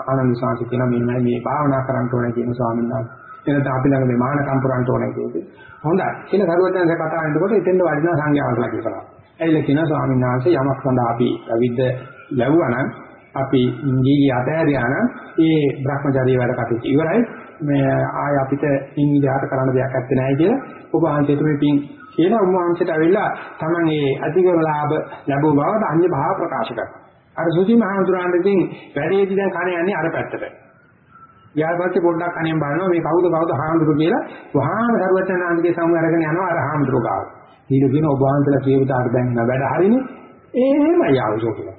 ආනන්ද සාංශ කියන මේ මේ භාවනා කරන්න ඕනේ කියන ස්වාමීන් වහන්සේ එනත අපි ළඟ මේ මාන කම්පරන්ට ඕනේ කියන්නේ. හොඳයි. කියලා සර්වචන්නාන්සේ කතා කරනකොට එතෙන්ද වඩිනවා සංඥාවට ලකිනවා. ඇයිල කියන ස්වාමීන් වහන්සේ යමක් සඳහා අපි විවිධ ලැබුවා නම් අපි ගිහි අතහැරියා නම් ඒ Brahmacharya වැඩ කටයුතු ඉවරයි. මේ ආය අපිට ඉන් විහාර කරන්න දෙයක් නැත්තේ නෑ කියලා ඔබ වහන්සේට මේ පින් කියලා උන් වහන්සේට ඇවිල්ලා Taman ඒ අධිකම ලාභ ලැබුව බවට අන්‍ය භාව ප්‍රකාශ කරනවා. අර සුචි මහඳුරාන් ඉතින් වැඩේදී දැන් කණ යන්නේ අර පැත්තට. ඊට පස්සේ පොඩ්ඩක් කණෙන් බලනවා මේ කවුද කවුද හාමුදුරු කියලා වහාම සර්වඥාන්දගේ සමු අරගෙන යනවා අර හාමුදුරු ගාව. ඊට කියන ඔබ වහන්සේලා කියවුදාට දැන් වැඩ හරිනේ. ඒ එහෙමයි ආවසෝ කියලා කියනවා.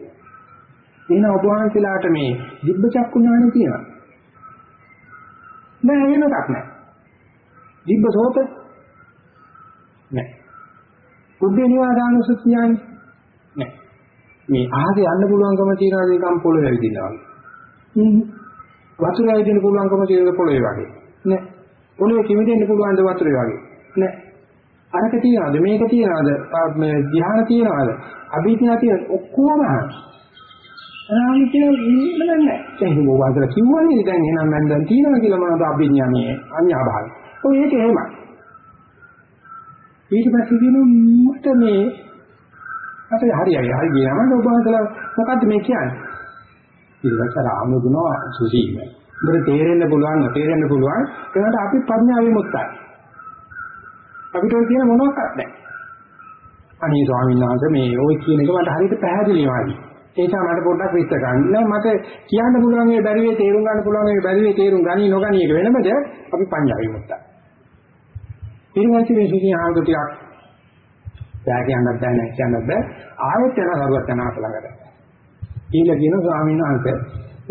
එහෙනම් ඔබ වහන්සේලාට මේ දිබ්බ චක්කු ඥානෙ තියෙනවා. නෑ එහෙම එකක් නෑ. දිබ්බ සෝත නෑ. බුද්ධ නිවාදානුසුත් ඥානෙ නෑ. මේ ආහසේ යන්න පුළුවන්කම තියනවා නිකම් පොළොවේ ඇවිදිනවා. වතුර ඇවිදින්න පුළුවන්කම තියෙන පොළොවේ වගේ. නෑ. පොළොවේ කිමිදෙන්න පුළුවන් ද වතුරේ වගේ. නෑ. අරක තියනවාද මේක තියනවාද මේ ධ්‍යාන තියනවාද අභිඥා තියෙන ඔක්කොම ආයි කියලා නෑ ඒක මොකද කිව්වනේ දැන් එහෙනම් මම දැන් තියනවා කියලා මොනවද අභිඥානේ අන්‍යා භාවය ඔය ඒක එහෙමයි. ඊට පස්සේ කියනවා මට මේ අපේ හරියයි හරි ගියාම ඔබ වහන්සේලා මොකද්ද මේ කියන්නේ? ඊළඟට රාමුදුනෝ සුසීම. උඹට තේරෙන්න පුළුවන් තේරෙන්න පුළුවන් ඒකට අපි ප්‍රඥා විමුක්තයි අපිට ඔය කියන මොනවක්වත් නැහැ. අනේ ස්වාමීන් වහන්සේ මේ ওই කියන එක මට හරියට පැහැදිලිවයි. ඒ නිසා මට පොඩ්ඩක් විස්තර කරන්න. මට කියන්න පුළුවන් මේ බැරි වේ තේරුම් ගන්න පුළුවන් මේ බැරි වේ තේරුම් ගනි නොගනි එක වෙනම දෙයක්. අපි පඤ්ඤාවි මුත්තයි. ඊළඟට මේ සුඛී ආවද ටිකක් බෑ කියන්නත් බෑ නෑ කියන්නත් බෑ. ආයෙත් යන කරුවත් යනවා ළඟට. ඊළ කියන ස්වාමීන් වහන්සේ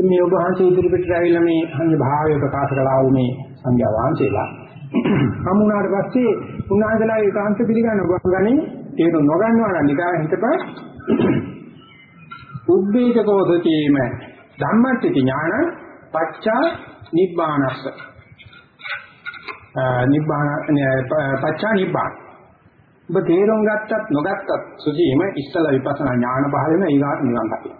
මේ ඔබ වහන්සේ ඉදිරිපිට ඇවිල්ලා මේ අන්‍ය භාවය ප්‍රකාශ කළා වූ මේ සංඝයා වහන්සේලා හමුණාට පස්සේ උන්වහන්සේලා ඒකාන්ත පිළිගන්න ගන්නේ තේරුම් නොගන්නවා නම් නිකන් හිතපන් උද්වේගකෝ සතියේම ධම්මච්ච ඥාන පච්චා නිබ්බානස්ස නිබ්බාන පච්චා නිබ්බාන ඔබ තේරුම් ගත්තත් නොගත්තත් සුචීම ඉස්සලා විපස්සනා ඥාන පහලෙම ඊගාට නිවන් දකින්න.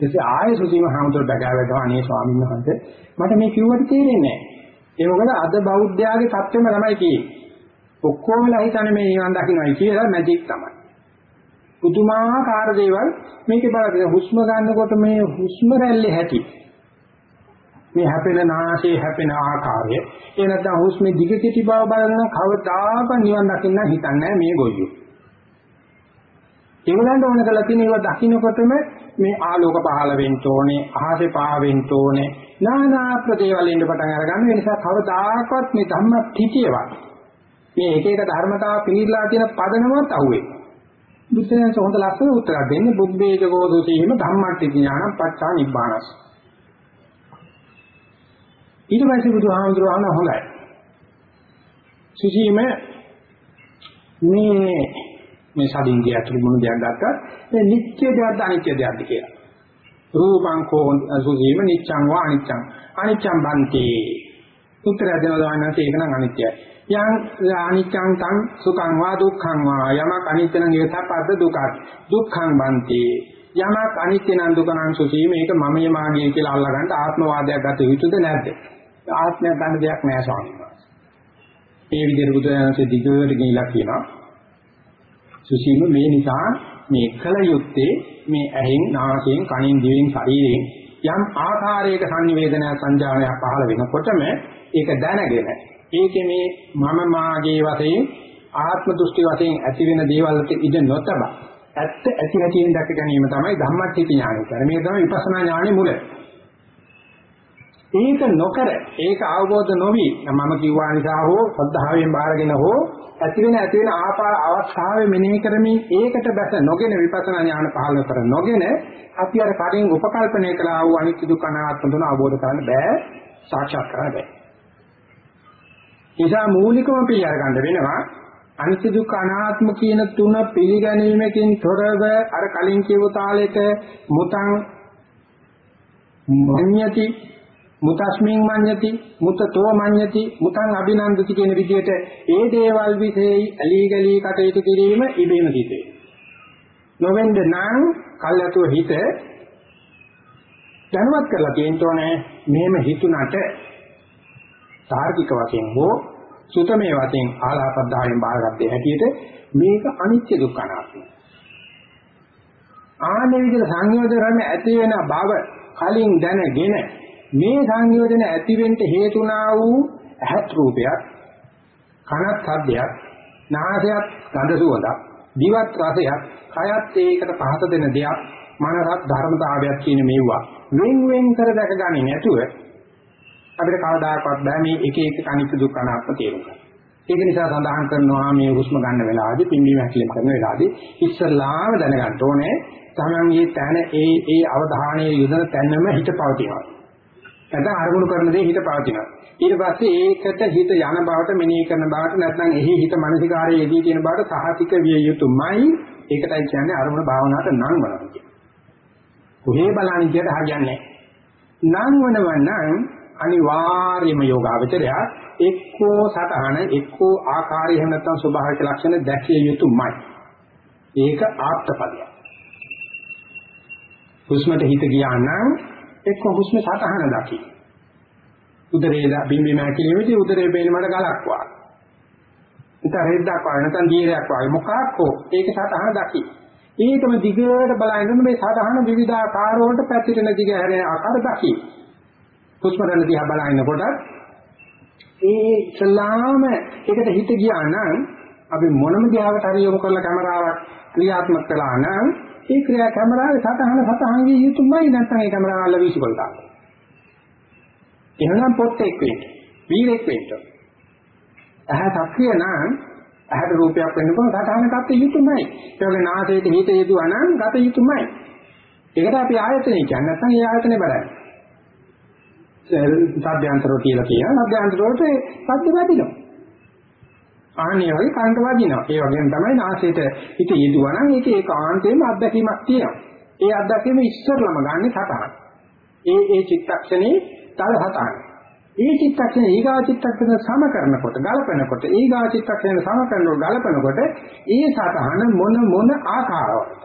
ඊටසේ ආයෙ සුචීම හාමුදුරුවෝ බගාවැදවා අනේ ස්වාමීන් වහන්සේ මට මේ කිව්වට තේරෙන්නේ නැහැ. ඒ මොකද අද බෞද්ධයාගේ தත්වෙම තමයි තියෙන්නේ. ඔක්කොමලා හිතන්නේ මේ නිවන් දකින්නයි කියලා මැජික් තමයි. පුදුමාකාර දේවල් මේකේ බලන්න හුස්ම ගන්නකොට මේ හුස්ම රැල්ලේ හැටි. මේ හැපෙන නාසයේ හැපෙන ආකාරය. ඒ නැත්නම් හුස්මේ දිග කෙටි බව බලන කවදාක නිවන් දකින්න හිතන්නේ මේ ගොයියෝ. ඒගොල්ලන්ට ඕන කරලා තියෙන ඒවා දකින්නකොටම මේ ආලෝක පහළ වෙන්න ඕනේ, අහසේ පහ වෙන්න ඕනේ, නානා ප්‍රදේවල් ඉන්න පටන් අරගන්න. ඒ නිසා කවදාකවත් මේ ධම්ම පිටියවත් මේ එක එක ධර්මතාව පිළිලා තියෙන පදනමත් අහුවේ. බුද්ධයන්ස හොඳ ලස්සන උත්තරයක් දෙන්නේ බුද්ධේජ ගෝධෝසීම ධම්මට්ටි ඥාන පච්චා නිබ්බානස්. ඊට පස්සේ බුදුහාමුදුරුවෝ අහන හොඳයි. සුචීම මේ මේ සදින්ගේ අතුරු මොන දෙයක් ගත්තත් මේ නිත්‍ය දෙයක්ද අනිත්‍ය දෙයක්ද කියලා. රූපං කෝ සුචීම නිච්ඡං වා අනිච්ඡං අනිච්ඡං බන්ති. උත්තර දෙනවා නම් ඒක නම් අනිත්‍යයි. යං අනිච්ඡං තං සුඛං වා දුක්ඛං වා යමක් අනිත්‍ය නම් ඒක සපද්ද දුකක්. දුක්ඛං බන්ති. යමක් අනිත්‍ය නම් දුක නම් සුචීම මේක මමයේ මාගේ කියලා අල්ලගන්න ආත්මවාදයක් ගත යුතුද නැද්ද? ආත්මයක් ගන්න දෙයක් නෑ ස්වාමීන් වහන්සේ. මේ විදිහට බුදුරජාණන්සේ දිගට ගිහිලා කියනවා සුසීම මේ නිසා මේ කල යුත්තේ මේ ඇහෙන් නාසයෙන් කනින් දිවෙන් ශරීරයෙන් යම් ආකාරයක සංනිවේදනය සංජානනයක් පහළ වෙනකොටම ඒක දැනගෙන ඒකේ මේ මම මාගේ වශයෙන් ආත්ම දෘෂ්ටි වශයෙන් ඇති වෙන දේවල් වලට ඉඳ නොතබ ඇත්ත ඇති හැටියෙන් දැක ගැනීම තමයි ධම්මච්චිති ඥානය කියන්නේ. මේක තමයි විපස්සනා ඥානයේ මුල. ඒක නොකර ඒක අවබෝධ නොවි මම කිව්වා නිසා හෝ සද්ධාවෙන් බාරගෙන හෝ ඇති වෙන ඇති වෙන ආපා අවස්ථාවේ මෙනෙහි කරමින් ඒකට බැස නොගෙන විපස්සනා ඥාන පහළ කර නොගෙන අපි අර කලින් උපකල්පනය කළා වූ අනිත්‍ය දුක්ඛ අනාත්ම තුන අවබෝධ කරගන්න බෑ සාක්ෂාත් කරගන්න බෑ. නිසා මූලිකව පිළිඅර ගන්න වෙනවා අනිත්‍ය දුක්ඛ අනාත්ම කියන තුන පිළිගැනීමකින් තොරව අර කලින් කියපු තාලෙට මුතං මඤ්ඤති මුතස්මින් මඤ්ඤති මුතතෝ මඤ්ඤති මුතං අභිනන්දති කියන විදිහට ඒ දේවල් විසෙයි ඇලී ගලී කටයුතු කිරීම ඉබේම සිදුවේ. නොවෙන්ද නම් කල්යතුව හිත දැනුවත් කරලා තියෙන්න ඕනේ මෙහෙම හිතුණට තාර්කික වශයෙන් හෝ සුතමේ වශයෙන් ආලාපද්ධායෙන් බාරගත්තේ හැටියට මේක අනිත්‍ය දුක්ඛ අනාත්මයි. ආනේ විදිහට සංයෝජන කරන්නේ ඇති වෙන බව කලින් දැනගෙන මේ සංයෝජන ඇතිවෙන්න හේතුණා වූ ඇහත් රූපයක් කනත් ශබ්දයක් නාසයත් ගඳ සුවඳක් දිවත් රසයක් කයත් ඒකට පහත දෙන දෙයක් මනසත් ධර්මතාවයක් කියන මේවා වෙන් වෙන් කර දැක ගන්නේ නැතුව අපිට කවදාකවත් බෑ මේ එක එක අනිත්‍ය දුක්ඛ අනාත්ම තේරුම් ගන්න. ඒක නිසා සඳහන් කරනවා මේ හුස්ම ගන්න වෙලාවදී පිම්බීම හැකිලිම කරන වෙලාවදී ඉස්සල්ලාම දැනගන්න ඕනේ තමන්ගේ තැන ඒ ඒ අවධානයේ යොදන තැනම හිත පවතිනවා. නැත්නම් අරමුණු කරන දේ හිත පවතිනවා. ඊට පස්සේ ඒකට හිත යන බවට මෙනෙහි කරන බවට නැත්නම් එහි හිත මානසිකාරයේ යෙදී තියෙන බවට සහතික විය යුතුමයි. ඒකටයි කියන්නේ අරමුණ භාවනාවට නම් වනවා කියන්නේ. කොහේ බලන්නේ කියලා හරියන්නේ නැහැ. නම් වනව නම් අනිවාර්යම යෝගාවචරය එක්කෝ සතහන එක්කෝ ආකාරය එහෙම නැත්නම් ස්වභාවික ලක්ෂණ දැකිය යුතුමයි. ඒක ආත්පදයක්. හුස්මට හිත ගියා නම් එක්ක හුස්ම සතහන දකි. උදරේ බිම්බි මෑකිලිමේදී උදරේ බේන මඩ ගලක් වා. ඉතින් රෙද්දක් වා නැත්නම් දීරයක් වා මොකක් හෝ ඒක සතහන දකි. ඒකම දිගට බලනකොට මේ සතහන විවිධාකාර වලට පැතිරෙන දිග හැරෙන ආකාර දකි. හුස්ම රැල්ල දිහා බලනකොට ඒ ඉස්ලාම ඒකට හිත ගියා නම් අපි මොනම දිහාකට හරි යොමු කරලා කැමරාවක් ක්‍රියාත්මක කළා නම් ඒ ක්‍රියා කැමරාවේ සතහන සතහන් විය යුතුමයි නැත්නම් ඒ කැමරාව අල්ල වීසිකොල් දාන්න. එහෙනම් පොත්තෙක් වෙන්න. වීරෙක් වෙන්න. ඇහැ සක්‍රිය නම් ඇහැට රූපයක් වෙන්න පුළුවන් සතහන ගත යුතුමයි. ඒ වගේ නාසයට හිත යෙදුවා නම් ගත යුතුමයි. ඒකට අපි ආයතනය කියන්නේ නැත්නම් ඒ ආයතනේ බලන්න. සාධ්‍යන්තරෝ කියලා කියන සාධ්‍යන්තර වලට සද්ද වැදිනවා. ආන්නේ වගේ කන්ට වදිනවා. ඒ වගේම තමයි නාසයට හිත යෙදුවා නම් ඒකේ ඒකාන්තයෙන්ම අත්දැකීමක් තියෙනවා. ඒ අත්දැකීම ඉස්සරලම ගන්න සතහන. ඒ ඒ චිත්තක්ෂණේ තල සතහන. ඒ චිත්තක්ෂණ ඊගා චිත්තක්ෂණ සම කරනකොට ගලපනකොට ඊගා චිත්තක්ෂණ සම කරනකොට ගලපනකොට ඒ සතහන මොන මොන ආකාරවලට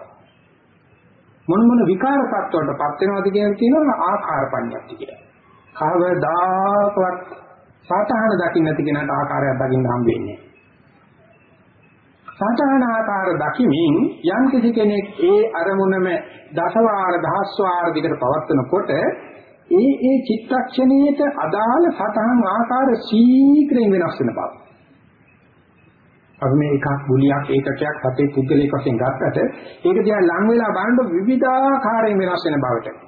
මොන මොන විකාර තත්ත්වවලටපත් වෙනවද කියන කියනවා ආකාර පඤ්ඤාති කියලා. කවදාකවත් සතහන දකින්න නැති කෙනාට ආකාරයක් දකින්න හම්බ වෙන්නේ සතහන ආකාර දකිමින් යම් කිසි කෙනෙක් ඒ අරමුණම දසවාර දහස්වාර දිගට පවත්වනකොට ඒ ඒ චිත්තක්ෂණයට අදාළ සතහන් ආකාර ශීඝ්‍රයෙන් වෙනස් වෙන බව. අපි මේ එකක් ගුලියක් ඒකකයක් සතේ පුද්ගලයෙක් වශයෙන් ගත්තට ඒක දිහා ලං වෙලා බලනකොට විවිධාකාරයෙන් වෙනස් වෙන බවට.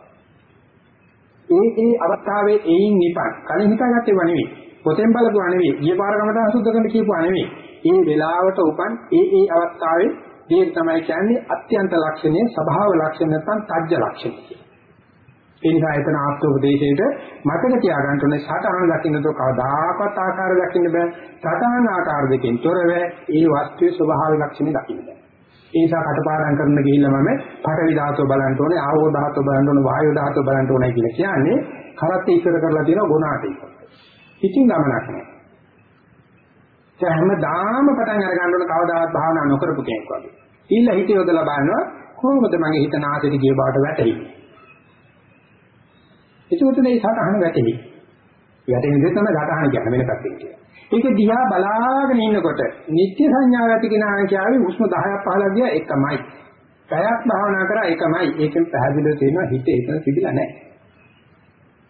ඒ ඒ අවස්ථාවේ එයින් නිපන්. කලින් හිතාගත්තේ ව නෙවෙයි. පොතෙන් බලපුවා නෙවෙයි. ගිය පාර කමට අසුද්ධ කරන්න කියපුවා නෙවෙයි. ඒ වෙලාවට උපන් ඒ ඒ අවස්ථාවේ මේ තමයි කියන්නේ අත්‍යන්ත ලක්ෂණය, ස්වභාව ලක්ෂණ නැත්නම් තජ්ජ ලක්ෂණ කියලා. ඒ නිසා එතන ආත්මෝපදේශයේද මතක තියාගන්න ඕනේ සතහන දකින්නතෝ කවදාකවත් ආකාර දකින්න බෑ. සතහන ආකාර දෙකෙන් තොරව ඒ වස්තුවේ ස්වභාව ලක්ෂණ දකින්න බෑ. ඒ නිසා කටපාඩම් කරන්න ගිහිල්ලා මම පඨවි ධාතුව බලන්න ඕනේ, ආහෝ ධාතුව බලන්න ඕනේ, වායෝ ධාතුව බලන්න ඕනේ කියලා කියන්නේ කරත් ඉස්සර කරලා තියෙන ගුණාට ඉස්සර. ඉතින් ගමනක් නෑ. ඒ හැමදාම පටන් අර ගන්න ඕන කවදාවත් භාවනා නොකරපු කෙනෙක් වගේ. ඊළ හිත යොදලා බලනවා කොහොමද මගේ හිත නාසෙට ගිය බවට වැටෙන්නේ. ඒකත් මේ සතහන වැටෙන්නේ. වැටෙන දේ තමයි සතහන කියන්නේ වෙන පැත්තකින් කියන්නේ. ඒක දිහා බලාගෙන ඉන්නකොට නිත්‍ය සංඥාව ඇති කෙනා කියාවේ උෂ්ම 10ක් 15ක් ගියා එකමයි. පැයක් භාවනා කරා එකමයි. ඒකෙන් පැහැදිලිව තේරෙනවා හිත ඒකන තිබිලා නැහැ.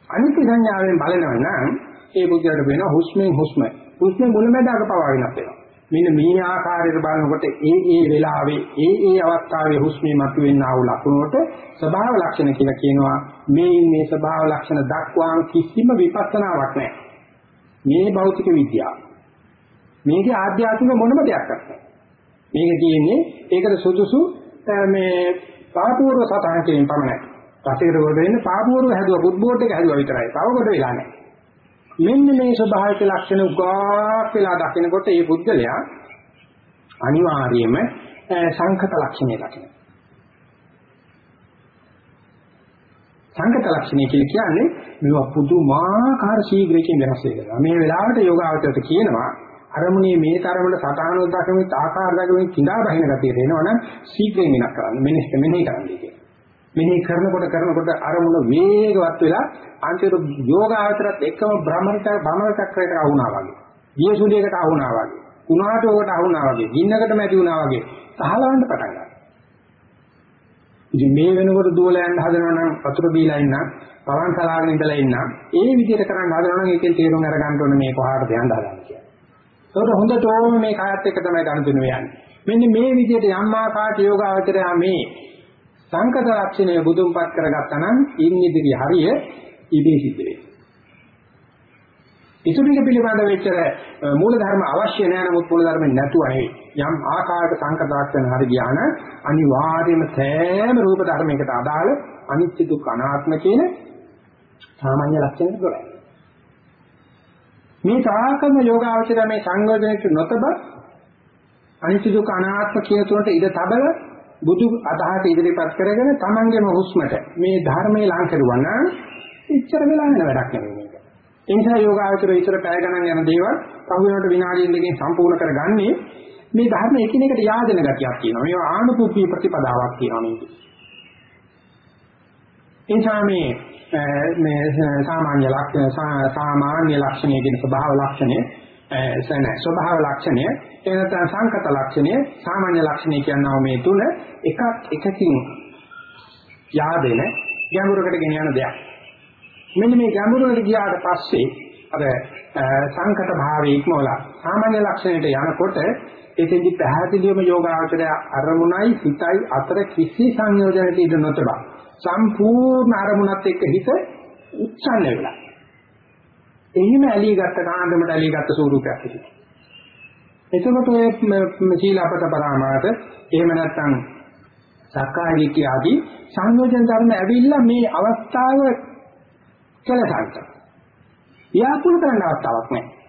අනිත්‍ය සංඥාවෙන් බලනවා නම් ඒ බුද්ධයට වෙන හුස්මෙන් හුස්ම. හුස්මේ මුලැමැදාක පවා වෙනස් වෙනවා. මෙන්න මේ ආකාරයට බලනකොට ඒ ඒ වෙලාවේ ඒ ඒ අවස්ථාවේ හුස්මේ මතුවෙනා වූ ලක්ෂණවලට ස්වභාව ලක්ෂණ කියලා කියනවා. මේ මේ ස්වභාව ලක්ෂණ දක්වාම කිසිම විපස්සනාවක් නැහැ. මේ භෞතික විද්‍යාව. මේකේ ආධ්‍යාත්මික මොනම දෙයක් නැහැ. මේක තියෙන්නේ ඒකට සුදුසු මේ පාපූර්ව සතහන් කිරීම පමණයි. පස්සේ කොට වෙන්නේ පාපූර්ව හැදුවා බුත් බෝඩ් එක හැදුවා විතරයි. තව කොට වෙලා නැහැ. මෙන්න මේ ස්වභාවික ලක්ෂණ උගාක් වෙලා දකිනකොට මේ පුද්ගලයා අනිවාර්යයෙන්ම සංකත ලක්ෂණය දකිනවා. සංකත ලක්ෂණය කියන්නේ මේවා පුදුමාකාර ශීඝ්‍රයෙන් වෙනස් වෙනවා. මේ වෙලාවට යෝගාවචරයට කියනවා අරමුණේ මේ තරමට සටහන දක්වමින් ආකාර දක්වමින් කිඳා බහින ගතිය දෙනවනම් ශීඝ්‍රයෙන් වෙනස් කරන්න. මෙනෙහි මෙනෙහි කරන්න කියන්නේ. මෙනෙහි කරනකොට කරනකොට අරමුණ වේගවත් වෙලා අන්තිම යෝගාවචරත් එක්කම භ්‍රමණක භ්‍රමණචක්‍රයකට අහුණා වගේ. දියසුලියකට අහුණා වගේ. කුණාටුවකට අහුණා වගේ. ගින්නකට මැටි වුණා වගේ. සහලවන්න පටන් ගන්නවා. ඉතින් මේ වෙනකොට දුවලා යන්න හදනවා නම් වතුර බීලා ඉන්න, පවන් සලාගෙන ඉඳලා ඉන්න, ඒ විදිහට කරන්න හදනවා නම් ඒකෙන් තේරුම් අරගන්න ඕනේ මේ කොහාටද යන්න හදන්නේ කියලා. ඒකට හොඳටම මේ කායත් එක්ක තමයි ගනුදෙනු යන්නේ. මෙන්න මේ විදිහට යම් ආකාරයට යෝගාවචරය මේ සංකත ලක්ෂණය බුදුන්පත් කරගත්තා නම් ඉන් ඉදිරි හරිය ඉබේ සිද්ධ වෙනවා. ඉතුරුක පිළිබඳ වෙච්ච මූල ධර්ම අවශ්‍ය නැහැ නමුත් මූල ධර්ම නැතුව නෙවෙයි. යම් ආකාරයක සංකත ලක්ෂණ හරි ගියාන අනිවාර්යයෙන්ම සෑම රූප ධර්මයකට අදාළ අනිත්‍ය දුක්ඛ අනාත්ම කියන සාමාන්‍ය ලක්ෂණ දොරයි. මේ තාකම යෝගාවචර මේ සංයෝජනයට නොතබ අනිත්‍ය දුක්ඛ අනාත්ම කියන තුනට ඉඳ තබල බුදු අදහස ඉදිරිපත් කරගෙන තමන්ගේම හුස්මට මේ ධර්මයේ ලං කරුවා නම් ඉච්ඡර වෙලා යන වැඩක් නෙවෙයි මේක. ඒ නිසා යෝගාවචර ඉතර පැය ගණන් යන දේවල් පහු වෙනකොට විනාඩියෙන් දෙකකින් සම්පූර්ණ කරගන්නේ මේ ධර්ම එකිනෙකට yaadena ගතියක් තියෙනවා. මේවා ආනුපූපී ප්‍රතිපදාවක් තියෙනවා මේක. එනිසා මේ මේ සාමාන්‍ය ලක්ෂණ සාමාන්‍ය ලක්ෂණය කියන ස්වභාව ලක්ෂණය එසන ස්වභාව ලක්ෂණය එනත සංකත ලක්ෂණය සාමාන්‍ය ලක්ෂණය කියනවා මේ තුන එකක් එකකින් yaadena ගැඹුරකට ගෙන යන දෙයක්. මෙන්න මේ ගැඹුරට ගියාට පස්සේ අර සංකත භාවයේ ඉක්මවලා සාමාන්‍ය ලක්ෂණයට යනකොට එතෙන්දි පැහැදිලිවම යෝගාචරය අරමුණයි හිතයි අතර කිසි සංයෝජනයක ඉඳ නොතබ සම්පූර්ණ අරමුණත් එක්ක හිත උච්චන්න වෙලා. එහිම ඇලී ගත්ත කාණ්ඩමට ඇලී ගත්ත ස්වරූපයක් තිබෙනවා එතකොට ඔය සීලාපත පරාමාස එහෙම නැත්නම් සක්කාය දිට්ඨිය ආදී සංයෝජන ධර්ම ඇවිල්ලා මේ අවස්ථාව කෙලසන්ත. ව්‍යාකූල කරන්න අවස්ථාවක් නැහැ.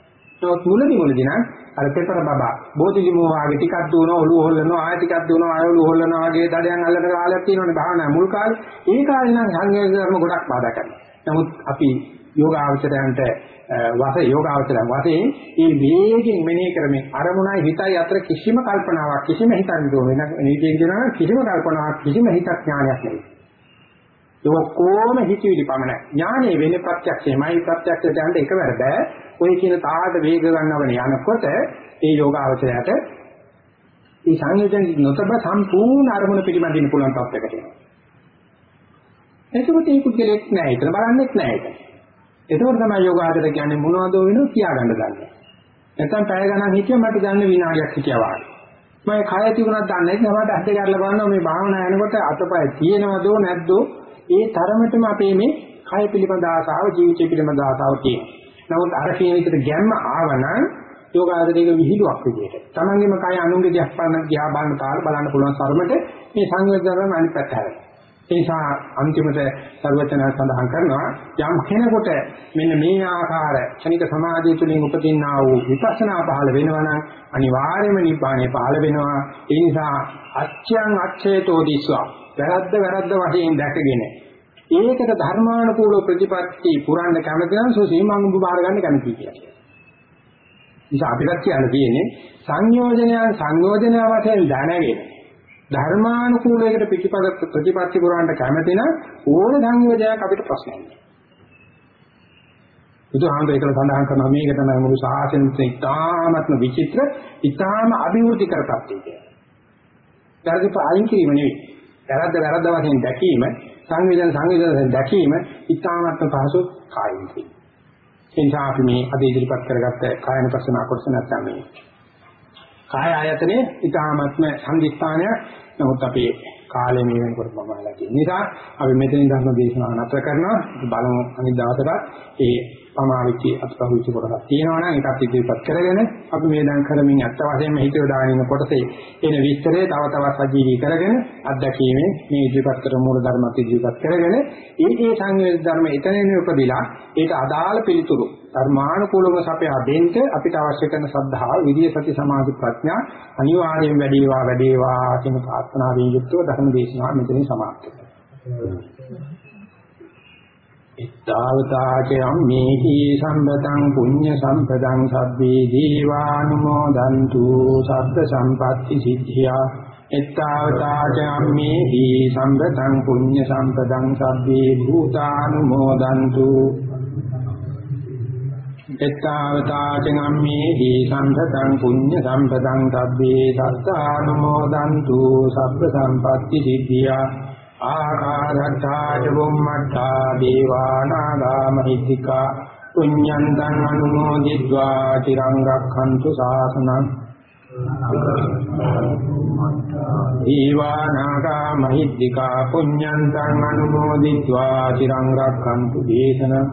නමුත් මුලදී මුලදී නම් අර පෙතර බබා බෝධිලිමෝ වාගේ ටිකක් දුවනවා ඔළුව හොල්ලනවා ආය ටිකක් දුවනවා ආය ඔළුව හොල්ලනවා වගේ දඩයන් අල්ලන කාලයක් තියෙනවනේ භාවනා මුල් කාලේ. ඒ කාලේ නම් සංයෝජන ධර්ම ගොඩක් බාධා කරනවා. නමුත් අපි යෝගාවචරයන්ට වාස යෝගාවචරයන් වශයෙන් මේ වේගින් මෙනෙහි කරමින් අරමුණයි හිතයි අතර කිසිම කල්පනාවක් කිසිම හිතක් දෝ වෙන නීතියෙන් කියනවා කිසිම කල්පනාවක් කිසිම හිතක් ඥානයක් නෙවෙයි. ඒ ඔක්කොම හිතවිලි පමණයි. ඥානෙ වෙන්නේ ප්‍රත්‍යක්ෂයමයි ප්‍රත්‍යක්ෂයට යන්න එකවර බෑ. ඔය කියන තාඩ වේග ගන්නවන යනකොට ඒ යෝගාවචරයට මේ සංයෝජන නොතබ සම්පූර්ණ අරමුණ පිළිබඳින්න පුළුවන් තත්යකට එනවා. එතකොට මේ කුද්දලෙක් නෑ. ඒතර බලන්නෙත් නෑ ඒක. එතකොට තමයි යෝගාචර කියන්නේ මොනවද වෙනව කියාගන්න දන්නේ. නැත්නම් පැය ගණන් හිටිය මට දන්න විනාඩියක් හිටියා වගේ. මම කය තිබුණත් දන්නේ නැහැ. මට ඇත්ත කරලා බලනවා මේ භාවනා යනකොට අතපය තියෙනවදෝ නැද්දෝ ඒ තරමටම අපේ මේ කය පිළිබඳ ආසාව ජීවිතය පිළිබඳ ආසාව තියෙනවා. නමුත් අර කියන විදිහට ගැම්ම ආවනම් යෝගාචරයේ විහිළුවක් විදිහට. Tamangema කය අනුන්ගේ දිහා බලන දිහා බලන තාල බලන්න පුළුවන් තරමට මේ සංවේදනම අනිත් පැත්ත හැරෙනවා. ඒ නිසා අන්තිමට සර්වචන සඳහන් කරනවා යම් කෙනෙකුට මෙන්න මේ ආකාර ක්ෂණික සමාධිය තුළින් උපදින්නා වූ විපස්සනා පහළ වෙනවා නම් අනිවාර්යයෙන්ම නිබ්බාණය පහළ වෙනවා ඒ නිසා අච්ඡං අච්ඡේතෝ දිස්වා වැරද්ද වැරද්ද වශයෙන් දැකගෙන ඒකට ධර්මානුකූල ප්‍රතිපත්ති පුරන්න කැමති නම් සෝසීමං උඹ බාර ගන්න කැමති කියලා. නිසා අපිට කියන්න තියෙන්නේ සංයෝජනයන් සංයෝජන වශයෙන් දැනගෙන ධර්මානුකූලයකට පිටිපද ප්‍රතිපත්ති පුරවන්න කැමති නම් ඕන සංයෝජනයක් අපිට ප්‍රශ්නයක් නෑ. බුදුහාමුදුර ඒකල සඳහන් කරනවා මේක තමයි මුළු සාසනෙත් ඉතාමත්ම විචිත්‍ර, ඉතාම අභිවෘද්ධි කරපත්තේ කියන්නේ. ධර්ම පාලින් කිරීම නෙවෙයි. වැරද්ද වැරද්ද වශයෙන් දැකීම, සංවේදන සංවේදන වශයෙන් දැකීම ඉතාමත්ම පහසු කායිකයි. ඒ නිසා අපි මේ අද ඉදිරිපත් කරගත්ත කායන පස්සන අකොටස නැත්නම් මේ කාය ආයතනේ ඉතාමත්ම සංදිස්ථානයක්. නමුත් අපි කාලය මේ වෙනකොට මමලා තියෙන නිසා අපි මෙතනින් ධර්ම දේශනාව නතර කරනවා. බලමු අනිත් දවසට ඒ පමාවිච්චි අත්පහුවිච්ච කොටසක් තියෙනවා නම් ඒකත් ඉදිරිපත් කරගෙන අපි මේ දැන් කරමින් අත්ත වශයෙන්ම හිතේ දාගෙන ඉන්න කොටසේ එන විස්තරේ තව තවත් සජීවී කරගෙන අත්දැකීමේ මේ ඉදිරිපත් කරන මූල ධර්මات ඉදිරිපත් කරගෙන ඒ ඒ සංවේද ධර්ම එතනින් උපදිලා ඒට අදාළ පිළිතුරු ධර්මානුකූලව සපයා දෙන්න අපිට අවශ්‍ය කරන ශ්‍රද්ධාව, විරිය, සති, සමාධි, ප්‍රඥා අනිවාර්යෙන් වැඩි වේවා වැඩි වේවා කියන ප්‍රාර්ථනාවෙන් යුක්තව ධර්ම දේශනාව මෙතනින් සමාප්ත කරනවා. ඉත්තාවතාචයම් මේහි සම්පතං පුඤ්ඤ සම්පතං සබ්බේ දීවානුමෝදන්තු සබ්බ සම්පatti සිද්ධියා. ඉත්තාවතාචයම් මේහි සම්පතං පුඤ්ඤ සම්පතං සබ්බේ භූතානුමෝදන්තු. එත්තාවතාචනම් මේහි සම්පතං පුඤ්ඤ සම්පතං සබ්බේ සත්තානුමෝදන්තු සබ්බ සම්පatti සිද්ධියා. ආකාරත්තා චුම්මත්තා දේවානාගා මහිත්‍තිකා පුඤ්ඤන්තං අනුමෝදිत्वा තිරං රක්ඛන්තු ශාසනං දීවානාගා මහිත්‍තිකා පුඤ්ඤන්තං අනුමෝදිत्वा තිරං රක්ඛන්තු දේශනං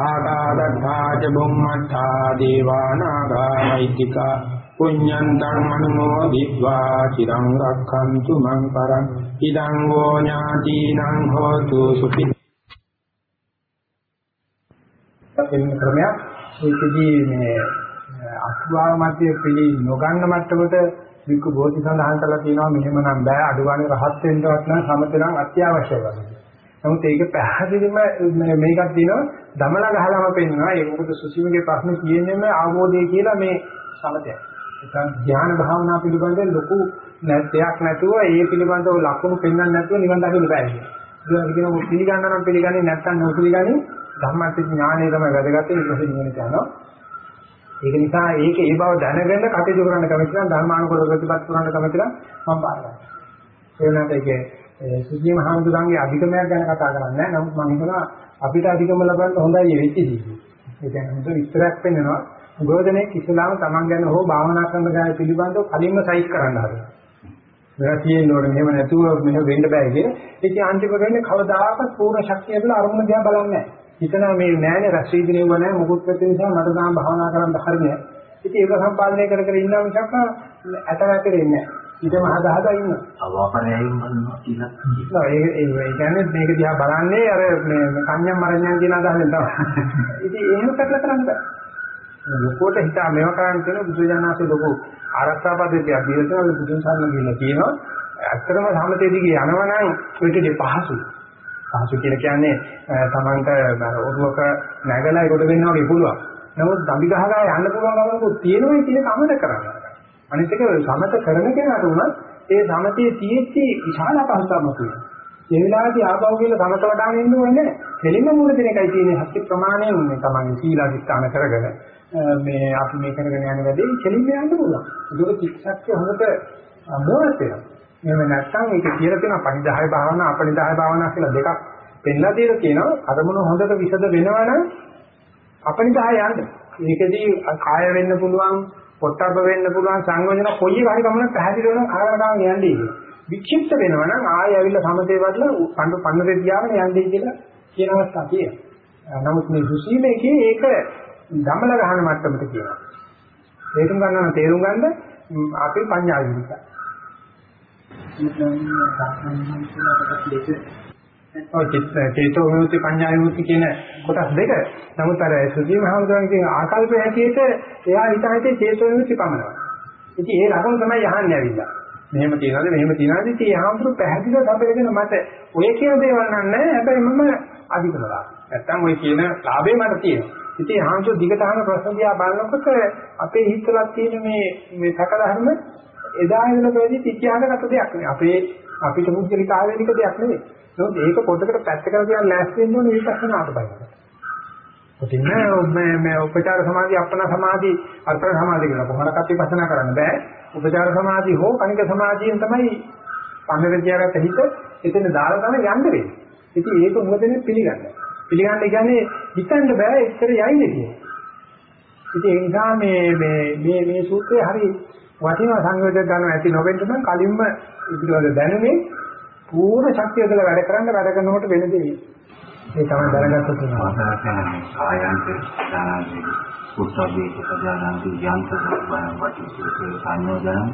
ආකාරත්තා චුම්මත්තා දේවානාගා මහිත්‍තිකා පුඤ්ඤං ධම්මනෝ විද්වා චිරං රක්ඛන්තු මං පරං ඉදං වෝ ඥාතිනං හෝතු සුඛි තෙම ක්‍රමයක් ඒකදී මේ අස්වාව මැදේ පිළි නොගන්න මට්ටමට විකු බෝධි සඳහන් කරලා තියෙනවා මෙහෙමනම් බෑ අඩුවන්නේ රහත් වෙන්නවත් නම් සමතනම් අත්‍යවශ්‍යයි වගේ. නමුත් ඒක පැහැදිලිම මේකක් දිනන දමලා ගහලාම පෙන්නනවා ඒක මොකද සුසිමගේ ප්‍රශ්නේ කියන්නේම ආවෝදේ කියලා මේ සමතයක්. නැත්නම් ධ්‍යාන භාවනා පිළිබඳ ලොකු නැත්යක් නැතුව ඒ පිළිබඳව ලකුණු පෙන්වන්න නැතුව නිවන් දකින්න බෑ කියන්නේ. ඒක කියනවා පිළිගන්න නම් පිළිගන්නේ නැත්නම් නොපිළිගන්නේ ධම්මත් ඥානය තමයි වැදගත් ඒක නිවන කියනවා. ඒක නිසා ඒක ඒ බව දැනගෙන කටයුතු කරන්න කැමති නම් ධර්මානුකූල ප්‍රතිපත්ති කරන්න කැමති නම් මම පාරයි. ඒ වෙනත් ඒකේ සුජී මහමුදුරන්ගේ අධිකමයක් ගැන කතා කරන්නේ නැහැ. නමුත් මම හිතනවා අපිට අධිකම ලබන්න හොඳයි වෙච්ච දේ. ඒ කියන්නේ හොඳ විස්තරයක් පෙන්නනවා. ගෝධනේ ඉස්ලාම තමන් ගැන හෝ භාවනා කරන ගාය පිළිබඳව කලින්ම සයිස් කරන්න හදනවා. මෙයා තියෙන්න ඕනේ මෙහෙම නැතුව මෙහෙම වෙන්න බෑ කිය. ඒක අන්තිමට වෙන්නේ කවදාකවත් පූර්ණ ශක්තිය තුළ අරමුණ දිහා බලන්නේ නැහැ. හිතනවා මේ නෑනේ රසීදිනේ වුණා නෑ මොකුත් නැති නිසා මට තාම භාවනා කරන්න හරියන්නේ. ඉතින් ඒක සම්පාදනය කර කර ඉන්නවා මිසක් ඇත වැටෙන්නේ නැහැ. ඊටම හදා හදා ඉන්නවා. අවාපරයෙන් බලනවා කියලා. ඒ ඒ කියන්නේ මේක දිහා බලන්නේ අර මේ කන්‍යම් මරණ්‍යම් කියන අදහසෙන් තමයි. ඉතින් එහෙම කරලා කරන්න බෑ. ලොකෝට හිතා මේව කරන්න කියන බුදුජානනාසේ ලොකු ආරක්ෂා පද්ධතියක් දීලා තියෙනවා බුදුන් සරණ කියලා කියනවා. ඇත්තටම සමතේ දිගේ යනවනම් ඔයිට පහසුයි. පහසු කියලා කියන්නේ තමන්ට ඔරුවක නැගලා ඒකට වෙන්න වගේ පුළුවන්. නමුත් දම්බි ගහලා යන්න පුළුවන් ගමනකුත් තියෙනවා කියන කමද කරන්නේ. අනිත් එක සමත කරන කෙනාට උනත් ඒ සමතේ තියෙච්චි විශාල අපහසුතාවක් තියෙනවා. ඒ වෙලාවේදී ආපහු කියලා සමත වඩාගෙන ඉන්න ඕනේ නැහැ. දෙලින්ම මූල දින එකයි තියෙන්නේ හත්ති ප්‍රමාණයෙන් මේ තමන්ගේ සීලාදිස්ථාන කරගෙන මේ අපි මේ කරගෙන යන වැඩේ කෙලින්ම යන්න පුළුවන්. ඒක චිත්තක්ෂය හොඳට මොනවද වෙනවා. එහෙම නැත්නම් ඒක කියලා තියෙනවා පරිදාය භාවනා අපරිදාය භාවනා කියලා දෙකක් පෙන්ලා දීලා තියෙනවා. අරමුණ හොඳට විසද වෙනවනම් අපරිදාය යන්න. ඒකදී කාය වෙන්න පුළුවන්, පොට්ටබ්බ වෙන්න පුළුවන්, සංයෝජන කොයි එක හරි ගමන පැහැදිලි වෙනවා කාරණාවක් යන්නේ. වික්ෂිප්ත වෙනවනම් ආය ඇවිල්ලා සමතේ වඩලා පඬු පන්නරේ තියාගෙන යන්නේ කියලා කියන අවස්ථාව තියෙනවා. නමුත් මේ සුසීමේකේ ඒක දමල ගහන මට්ටමට කියනවා. තේරුම් ගන්න තේරුම් ගන්න අපි පඤ්ඤා විදිහට. ඔය චේතෝ විමුක්ති පඤ්ඤා විමුක්ති කියන කොටස් දෙක. නමුත් අර සුජී මහමුදුරන් කියන ආකල්පය හැටියට එයා හිතාහිතේ චේතෝ විමුක්ති පමනනවා. ඉතින් ඒ ලකුණු තමයි යහන්නේ ඇවිල්ලා. මෙහෙම තියනවාද මෙහෙම තියනවාද ඉතින් ඒ හාමුදුරු පැහැදිලිව සම්පේගෙන මට ඔය කියන දේවල් නෑ හැබැයි මම අධිකමලා. නැත්තම් ඔය කියන ලාභේ මට තියෙනවා. ඉතින් හාමුදුරු දිගට අහන ප්‍රශ්න දිහා බලනකොට අපේ හිතවල තියෙන මේ මේ සකලහම එදා ඉඳලා ප්‍රවේදී ඉතිහාසගත දෙයක් නෙවෙයි. අපේ අපිට මුද්දලික ආවේනික දෙයක් නෙවෙයි. ඒකත් ඒක පොඩකට පැත්තකට තියලා ලෑස්ති වෙන්න ඕනේ විපස්සනාට බලන්න. කොටින් මේ මේ උපචාර සමාධි අපන සමාධි අර්ථ සමාධි කියන කොහොමද කප්පිපස්සනා කරන්න බෑ. උපචාර සමාධි හෝ කණික සමාධියෙන් තමයි පන්නර තියාගත්ත හිත එතන දාලා තමයි යන්න වෙන්නේ. ඉතින් ඒක මොකදනේ පිළිගන්නේ. පිළිගන්න කියන්නේ හිතන්න බෑ එච්චර යයිද කියන්නේ. ඉතින් ඒ නිසා මේ මේ මේ මේ සූත්‍රය හරි වටිනා සංයෝජක ගන්න ඇති නොවෙන්න නම් කලින්ම ඉදිරියට දැනුනේ පූර්ණ ශක්තිය දල වැඩ කරන්න වැඩ කරනකොට වෙන දේ. ඒ තමයි දැනගත්ත තුන. ආසාරකන ආයන්ත දානාදී උත්සවයේ සදානාදී යන්ත වටිසේ සංයෝජන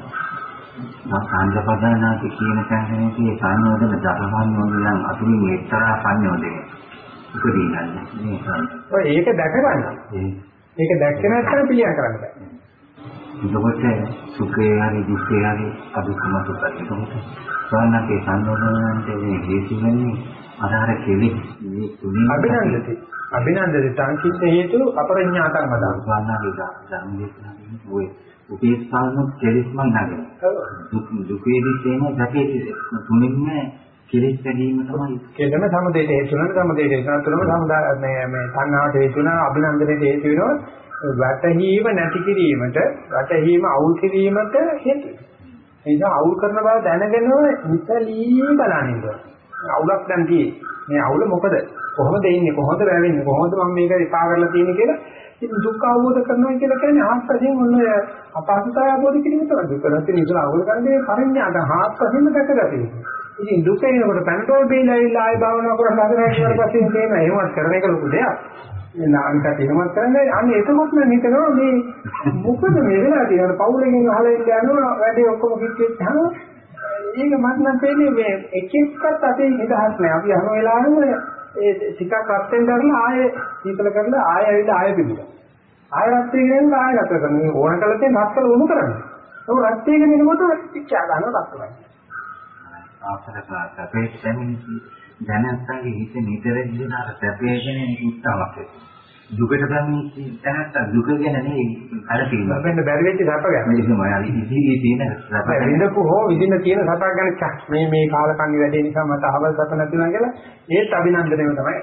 සංජපදනාති කියන තැනදී සංයෝජන දසසංයෝජන අතුරින් එක්තරා සංයෝජනයක්. උපදීනන්නේ. ඒක දැකගන්න. ඒක දැක්කේ නැත්නම් පිළියම් කරන්න බෑ. එතකොට සුඛේ හරි දුක්ඛේ හරි අදුක්ඛම සුඛයි. එතකොට සාන්නකේ සම්නෝධනන්ට මේ හේතු වෙන්නේ අදාර කෙලෙස් මේ තුනේ අභිනන්දති. අභිනන්දති සංකීර්ණ හේතු අපරිඥාතං වදා. සාන්නකේ ධම්මදේශනාදී ඔය උපේක්ෂාන කෙලෙස් මන් නැගෙන. දුක් දුකේදී තේම ගැටේ තුනින්ම කෙලෙස් වැඩිම තමයි. කෙලම සමදේට හේතු වෙනවා සමදේට හේතු තුනම සමුදා මේ මේ තණ්හාවට හේතු වෙනවා අභිනන්දනයට හේතු වෙනවා වැටහීම නැති කිරීමට වැටහීම අවුල් කිරීමට හේතු වෙනවා. ඒ නිසා අවුල් කරන බව දැනගෙනම නිසලී බලනින්න. අවුලක් දැන් තියෙන්නේ. මේ අවුල මොකද? කොහොමද එන්නේ? කොහොමද වැවෙන්නේ? කොහොමද මම මේක එපා කරලා තියෙන්නේ කියලා ඉතින් දුක් අවබෝධ කරනවා කියලා කියන්නේ ආත්පසින් ඔන්න අපහසුතාවය අවබෝධ කිරීම තමයි. දුක නැති නිසා අවබෝධ කරන්නේ පරිඥාට ආත්පසින්ම දැකගතියි. ඉතින් දුක එනකොට පැනටෝල් බීලා ඉල්ල ආය භාවනා කරලා හදලා ඊට පස්සේ තේම එහෙමත් කරන එක ලොකු දෙයක්. නාන්කට එහෙමත් කරන්නේ අන්න එතකොට නම් හිතනවා මේ මොකද මේ වෙලා තියෙන පවුලකින් අහලා ඉන්න යනවා වැඩේ ඔක්කොම කිච්චෙච්චාම ඒක මට නම් තේරෙන්නේ මේ එක එක්කත් අතේ නිදහස් නැහැ. අපි හැම වෙලාවෙම ඒ ටිකක් රත් වෙන දරලා ආයේ සීතල කරලා ආයෙ ඇවිල්ලා ආයෙ පිළිගන්න. ආයෙ රත් වෙගෙන ආයෙ රත් කරනවා. ඕන කළ තියෙන රත් කළ උණු කරන්නේ. ඒක රත් වෙගෙන එනකොට පිච්චා ගන්නවා රත් වෙනවා. ආසරක සැපේ දැනෙන්නේ දැනත්තගේ හිත නිතර දින අර සැපේ ගැන උත්සාහයක් දුකට දැනෙන්නේ දැනත්ත දුක ගැන නෙවෙයි අර පිළිගන්න. අපෙන් බැරි වෙච්ච සැප ගැන. මේකම අර ඉතිරි තියෙන සැප ගැන විඳපු හෝ විඳින්න තියෙන සැපක් ගැන මේ මේ කාලකන්ණි වැඩේ නිසා මට අහවල් සැප නැති වුණා කියලා ඒත් අභිනන්දනයම තමයි.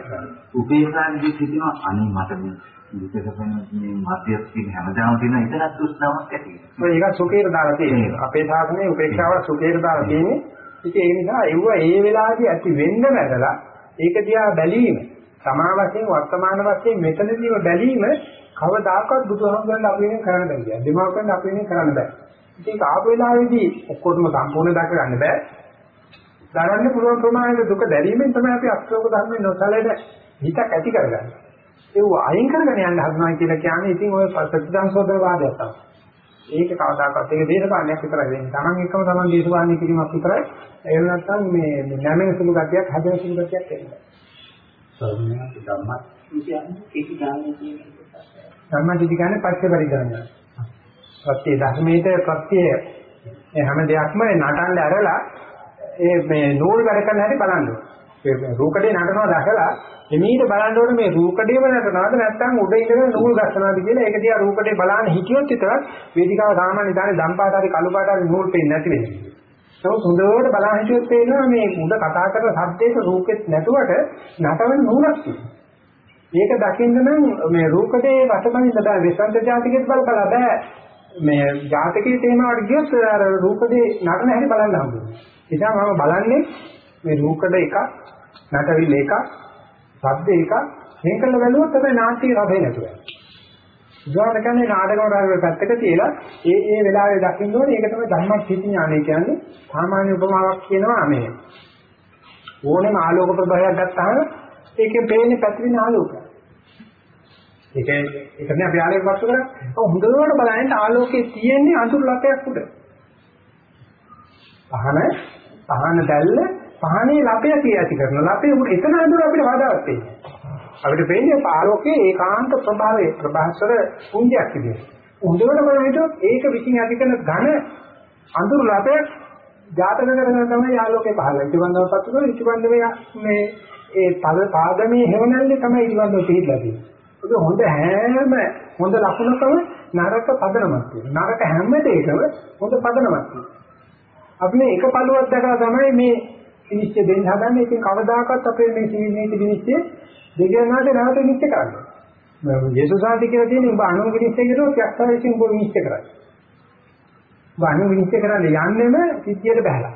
උපේක්ෂාදී සිටිනවා අනේ මට මේ දුකක මේ මාධ්‍යයක් තියෙන හැමදාම තියෙන ඉතනක් දුෂ්ණාවක් ඇති වෙනවා. ඒක සුඛේට දාලා තියෙනවා. අපේ සාසනයේ උපේක්ෂාව සුඛේට දාලා තියෙන්නේ. ඉතින් ඒ නිසා ඒව ඒ වෙලාවේදී ඇති වෙන්න බැලලා ඒක දිහා බැලීම සමා වශයෙන් වර්තමාන වශයෙන් මෙතනදීම බැලීම කවදාකවත් බුදුහාමුදුරන් අපි වෙන කරන්න බෑ. දෙමාපියන් අපි වෙන කරන්න බෑ. ඉතින් ඒක ආපු වෙලාවේදී ඔක්කොටම සම්පූර්ණ දක ගන්න බෑ. දරන්න පුළුවන් ප්‍රමාණයට දුක දැරීමෙන් තමයි අපි අක්ෂෝක ධර්මයේ නොසලෙන හිතක් ඇති කරගන්නේ. ඒව අයින් කරගෙන යන්න හදනවා කියලා කියන්නේ ඉතින් ඔය ප්‍රතිසංශෝධන වාදයක් තමයි. ඒක කවදාකවත් ඒක දේශපාලනයක් විතරයි වෙන්නේ. Taman එකම Taman දේශපාලනය කිරීමක් විතරයි. ඒ නැත්නම් මේ නැමෙන සුළු ගතියක් හදන සුළු ගතියක් එන්නේ. සර්වඥා ධම්මත් කියන්නේ කිසි ගානේ කියන එක. ධම්මදිති කියන්නේ පස්සේ පරිගණනය. ප්‍රත්‍ය ධර්මයේ ප්‍රත්‍ය හැම දෙයක්ම නටන්න ඇරලා ඒ මේ නූල් වැඩ කරන හැටි බලන්න. ඒ රූකඩේ නටනවා දැකලා එමීට බලන්න ඕනේ මේ රූකඩේම නටනවාද නැත්නම් උඩ ඉඳගෙන නූල් ගස්සනවාද කියලා ඒක දිහා රූකඩේ බලන්න හිටියොත් විතරක් වේදිකාව සාමාන්‍ය දානේ දම්පාට හරි කළු පාට හරි නූල් පෙන්නේ නැති වෙන්නේ. ඒක හොඳට බලන් හිටියොත් තේරෙනවා මේ උඩ කතා කරන සද්දේක රූපෙත් නැතුවට නටවන නූලක් තියෙනවා. මේක දකින්න නම් මේ රූකඩේ වසමනින්ද බෑ විසන්ත ජාතිකෙත් බල බල බෑ. මේ ජාතකයේ තේමාවට ගියොත් අර රූකඩේ නටන හැටි බලන්න හම්බුනේ. ඒ නිසා මම බලන්නේ මේ රූකඩ එකක් නටවිල් එකක් ශබ්ද එකක් මේකල බැලුවොත් තමයි නාට්‍ය රසය නැතුව. උදාහරණ කියන්නේ නාටකම රාගය පැත්තක තියලා ඒ ඒ වෙලාවේ දකින්න ඕනේ ඒක තමයි ධම්මච්චිති ඥානය කියන්නේ. සාමාන්‍ය උපමාවක් කියනවා මේ ඕනෙම ආලෝක ප්‍රභාවයක් ගත්තාම ඒකෙන් පේන්නේ පැතිරෙන ආලෝකය. ඒක ඒකනේ අපි ආලෝක වස්තු කරන්නේ. හොඳට බලන්න ආලෝකයේ තියෙන්නේ අඳුර ලපයක් උඩ. පහන පහන දැල්ල පහනේ ලපය කියාති කරන ලපේ උඩ එතන අඳුර අපිට වදාවත් තියෙන්නේ. අපිට පේන්නේ ආලෝකයේ ඒකාන්ත ප්‍රභාවයේ ප්‍රභාස්වර පුංජයක් විදියට. හොඳට බලනකොට ඒක විසින් ඇති කරන ඝන අඳුර ලපයක් ජාතක කරගෙන තමයි ආලෝකේ පහළ වෙන්නේ. ඉතිවන්දව පත්තු කරලා ඉතිවන්දව මේ ඒ පද පාදමේ හැවණල්ලේ තමයි ඉතිවන්දව පිළිලා තියෙන්නේ. ඒක හොඳ හැම හොඳ ලකුණකම නරක පදනමක් තියෙනවා. නරක හැම දෙයකම හොඳ පදනමක් තියෙනවා. අපි මේ එක පළුවක් දැකලා තමයි මේ විනිශ්චය දෙන්න හදන්නේ. ඉතින් කවදාකවත් අපේ මේ සිවිල් නීති විනිශ්චය දෙගනාට නැවත විනිශ්චය කරන්නේ. යේසුස් ආදී කියලා තියෙන උඹ අනු විනිශ්චය කරුවොත් යක්ෂා විසින් උඹ විනිශ්චය කරන්නේ. උඹ අනු විනිශ්චය කරන්නේ යන්නෙම සිද්ධියට බහැලා.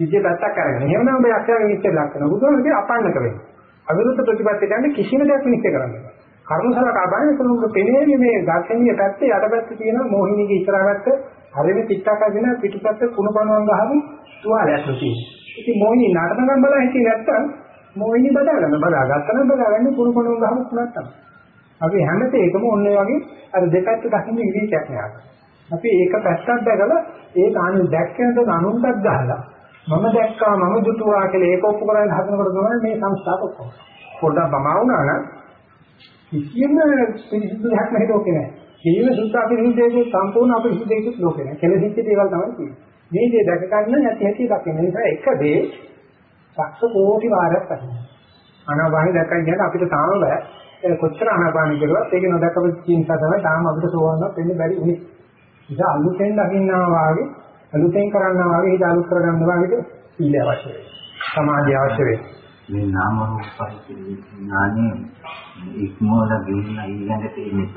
සිද්ධිය පැත්තක් අරගෙන. එහෙමනම් උඹ යක්ෂා විනිශ්චය ලක් කරනවා. බුදුහාම කිය අපන්නක වෙන්නේ. අවිරුද්ධ ප්‍රතිපත්ති ගන්න කිසිම දෙයක් විනිශ්චය කරන්නේ නැහැ. කර්මසලකා බලන එතන උඹ පෙනේ මේ ගාතනිය පැත්තේ යටපැත්තේ තියෙන මොහිනීගේ ඉස්සරහට හරියට පිටක් අදින පිටුපැත්තේ කුණු කණුවන් ගහමු තුවාලයක් තියෙනවා. ඉතින් මොහිනී නටනකම් බලා හිටියේ නැත්තම් මොහිනී බදාගන්න බදාගත්තම බදාගන්නේ කුණු කණුවන් ගහමු තුනක් තමයි. අපි හැමතේකම ඔන්න වගේ අර දෙපැත්ත දකින්න විදිහක් නෑ. අපි ඒක පැත්තක් දැකලා ඒක අනු දැක්කනද අනුන්ටත් ගහලා මම දැක්කා මම දුටුවා කියලා ඒක ඔප්පු කරගෙන හදනකොට තමයි මේ සංස්ථාව ඔක්කොම. පොඩ්ඩක් බමා වුණා නම් කිසියම් පිළිසිදු දෙයක් නැහැ ලෝකේ නැහැ. කිසිම සුද්ධ අපිරිසිදු සම්පූර්ණ අපිරිසිදු දෙයක් ලෝකේ නැහැ. කෙලෙසිච්ච දේවල් තමයි තියෙන්නේ. මේ දේ දැක ගන්න නැති හැටි දකින්න. ඒ නිසා එක දේ ලක්ෂ කෝටි වාරයක් තමයි. අනාවාහි දැක්කන් කියන අපිට තාම බෑ. ඒක කොච්චර අනාපාන කරුවත් ඒක නොදකපු නිසා තමයි තාම අපිට සෝවන්නත් වෙන්න බැරි උනේ. ඉතින් අලුතෙන් දකින්නවා වාගේ අලුතෙන් කරන්නවා වාගේ ඒක අලුත් කරගන්නවා වාගේ සීල අවශ්‍ය වෙනවා. සමාධිය අවශ්‍ය වෙනවා. මේ නාම රූප පරිඥානේ ඉක්මවල ගිහින් ඊළඟට එන්නේ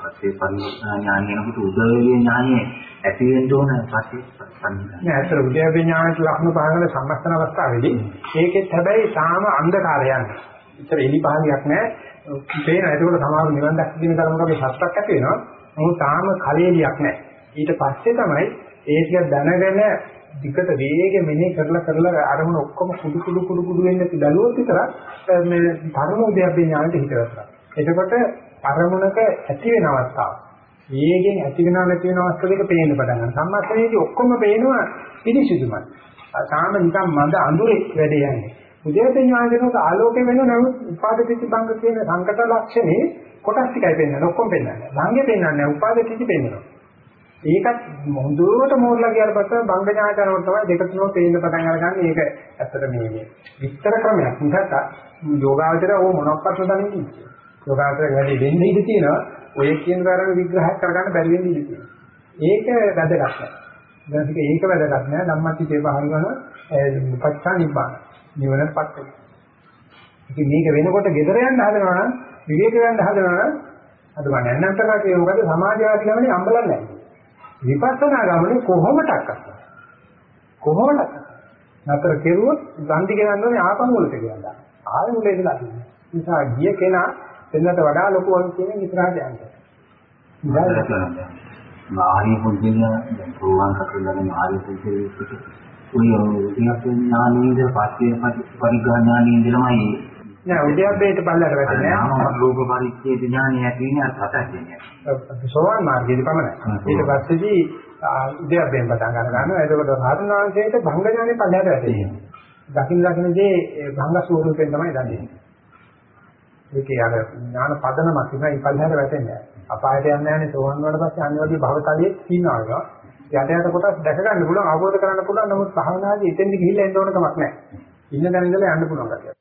පස්සේ පරිවර්තන ඥානය යනකොට උදේවේ ඥානය ඇති වෙන්න ඕන පස්සේ සංහිඳන. නෑ අතර උද්‍යප්පේ ඥානට ලක්ෂණ පහකට සම්මස්තන අවස්ථාවේදී ඒකෙත් හැබැයි තාම අන්ධකාරය යන්නේ. ඉතර එලි පහලියක් නෑ. පේන ඒකවල සමාව නිවන් දැක්කීම තරමක සත්‍යක් ඇති වෙනවා. නමුත් තාම කලෙලියක් නෑ. ඊට පස්සේ තමයි ඒ ටික දැනගෙන විකට වේගෙ මෙනේ කරලා කරලා අරමුණ ඔක්කොම කුඩු කුඩු කුඩු කුඩු වෙන්න තිබලුවොත් විතරක් මේ ධර්ම උද්‍යප්පේ ඥානට හිත වැටෙනවා. එතකොට අරමුණක ඇති වෙන අවස්ථාව. වේගෙන් ඇති වෙනව නැති වෙන අවස්ථාව දෙක පේන්න පටන් ගන්නවා. සම්මස්තයේදී ඔක්කොම පේනවා පිළිසිදුමයි. තාම නිකන් මඳ අඳුරේ වැඩ යන්නේ. උද්‍යප්පේ ඥානේනොත් ආලෝකය වෙන නමුත් උපාදිත භංග කියන සංකත ලක්ෂණේ කොටස් ටිකයි පෙන්වන්නේ. ඔක්කොම පෙන්වන්නේ. භංගේ පෙන්වන්නේ නැහැ. උපාදිත පෙන්වනවා. ඒකත් හොඳට මෝරලා ගියාට පස්සේ බංග ඥානකරවට තමයි දෙක තුනක් තේින්න පටන් අරගන්නේ. ඒක ඇත්තට මේ මේ විස්තර ක්‍රමයක්. නිකත් යෝගාවචර ඕ මොනක්වත් නොදන්නේ කිව්වේ. යෝගාවචර වැඩි වෙන්නේ ඉඳී තියෙනවා. ඔය කියන තරම විග්‍රහයක් කරගන්න බැරි වෙන්නේ ඉඳී තියෙනවා. ඒක වැදගත් නැහැ. දැන් ඒක වැදගත් නැහැ. ධම්මච්චේ පහළ කරන පච්චා නිබ්බාන. නිවනපත් වෙනවා. ඉතින් මේක වෙනකොට gedara යන්න හදනවා නම් විවේක යන්න හදනවා නම් අද මම නැන්නත් කරන්නේ මොකද සමාජවාදී ගමනේ අම්බලන්නේ නැහැ. විපස්සනා ගමනේ කොහොමඩක්වත් කොහොමද නතර කෙරුවොත් ගන්ති ගන්න ඕනේ ආපන් වලට කියලා. ආයෙ මුල ඉඳලා තියෙනවා. නිසා ගිය කෙනා දෙන්නට වඩා ලොකු වගේ කියන ඉස්සරහට යනවා. ආර්ය පුද්ගලයන් දැන් සෝවාන් කතරගෙන ආර්ය පුද්ගලයෙකුට ඔය විද්‍යාත්මක ඥානෙන්ද පස්සේ පරිග්‍රහ ඥානෙන්දමයි නෑ උද්‍යප්පේට පල්ලට වැටෙන්නේ නෑ. නාම රූප පරිච්ඡේද ඥානය ඇති සතක් කියන්නේ. සෝවාන් මාර්ගයේදී පමණයි. ඊට පස්සේදී උද්‍යප්පයෙන් පටන් ගන්නවා. එතකොට සාධනාංශයට භංග ඥානෙ පල්ලට වැටෙනවා. දකින් දකින්නේ භංග ස්වරූපයෙන් තමයි දන්නේ. ඒකේ අර ඥාන පදනමක් ඉතින් පල්ලට වැටෙන්නේ. අපායට යන්නේ නැහැ සෝවාන් වුණාට පස්සේ අනිවාර්ය භවතලියේ ඉන්නවා ඒවා. යට යට කොටස් දැක ගන්න පුළුවන් අවබෝධ කරගන්න පුළුවන් නමුත් භාවනාදී එතෙන්දි ගිහිල්ලා එන්න ඕන කමක් නැහැ. ඉන්න තැන ඉඳලා යන්න පුළුවන් කතියක්.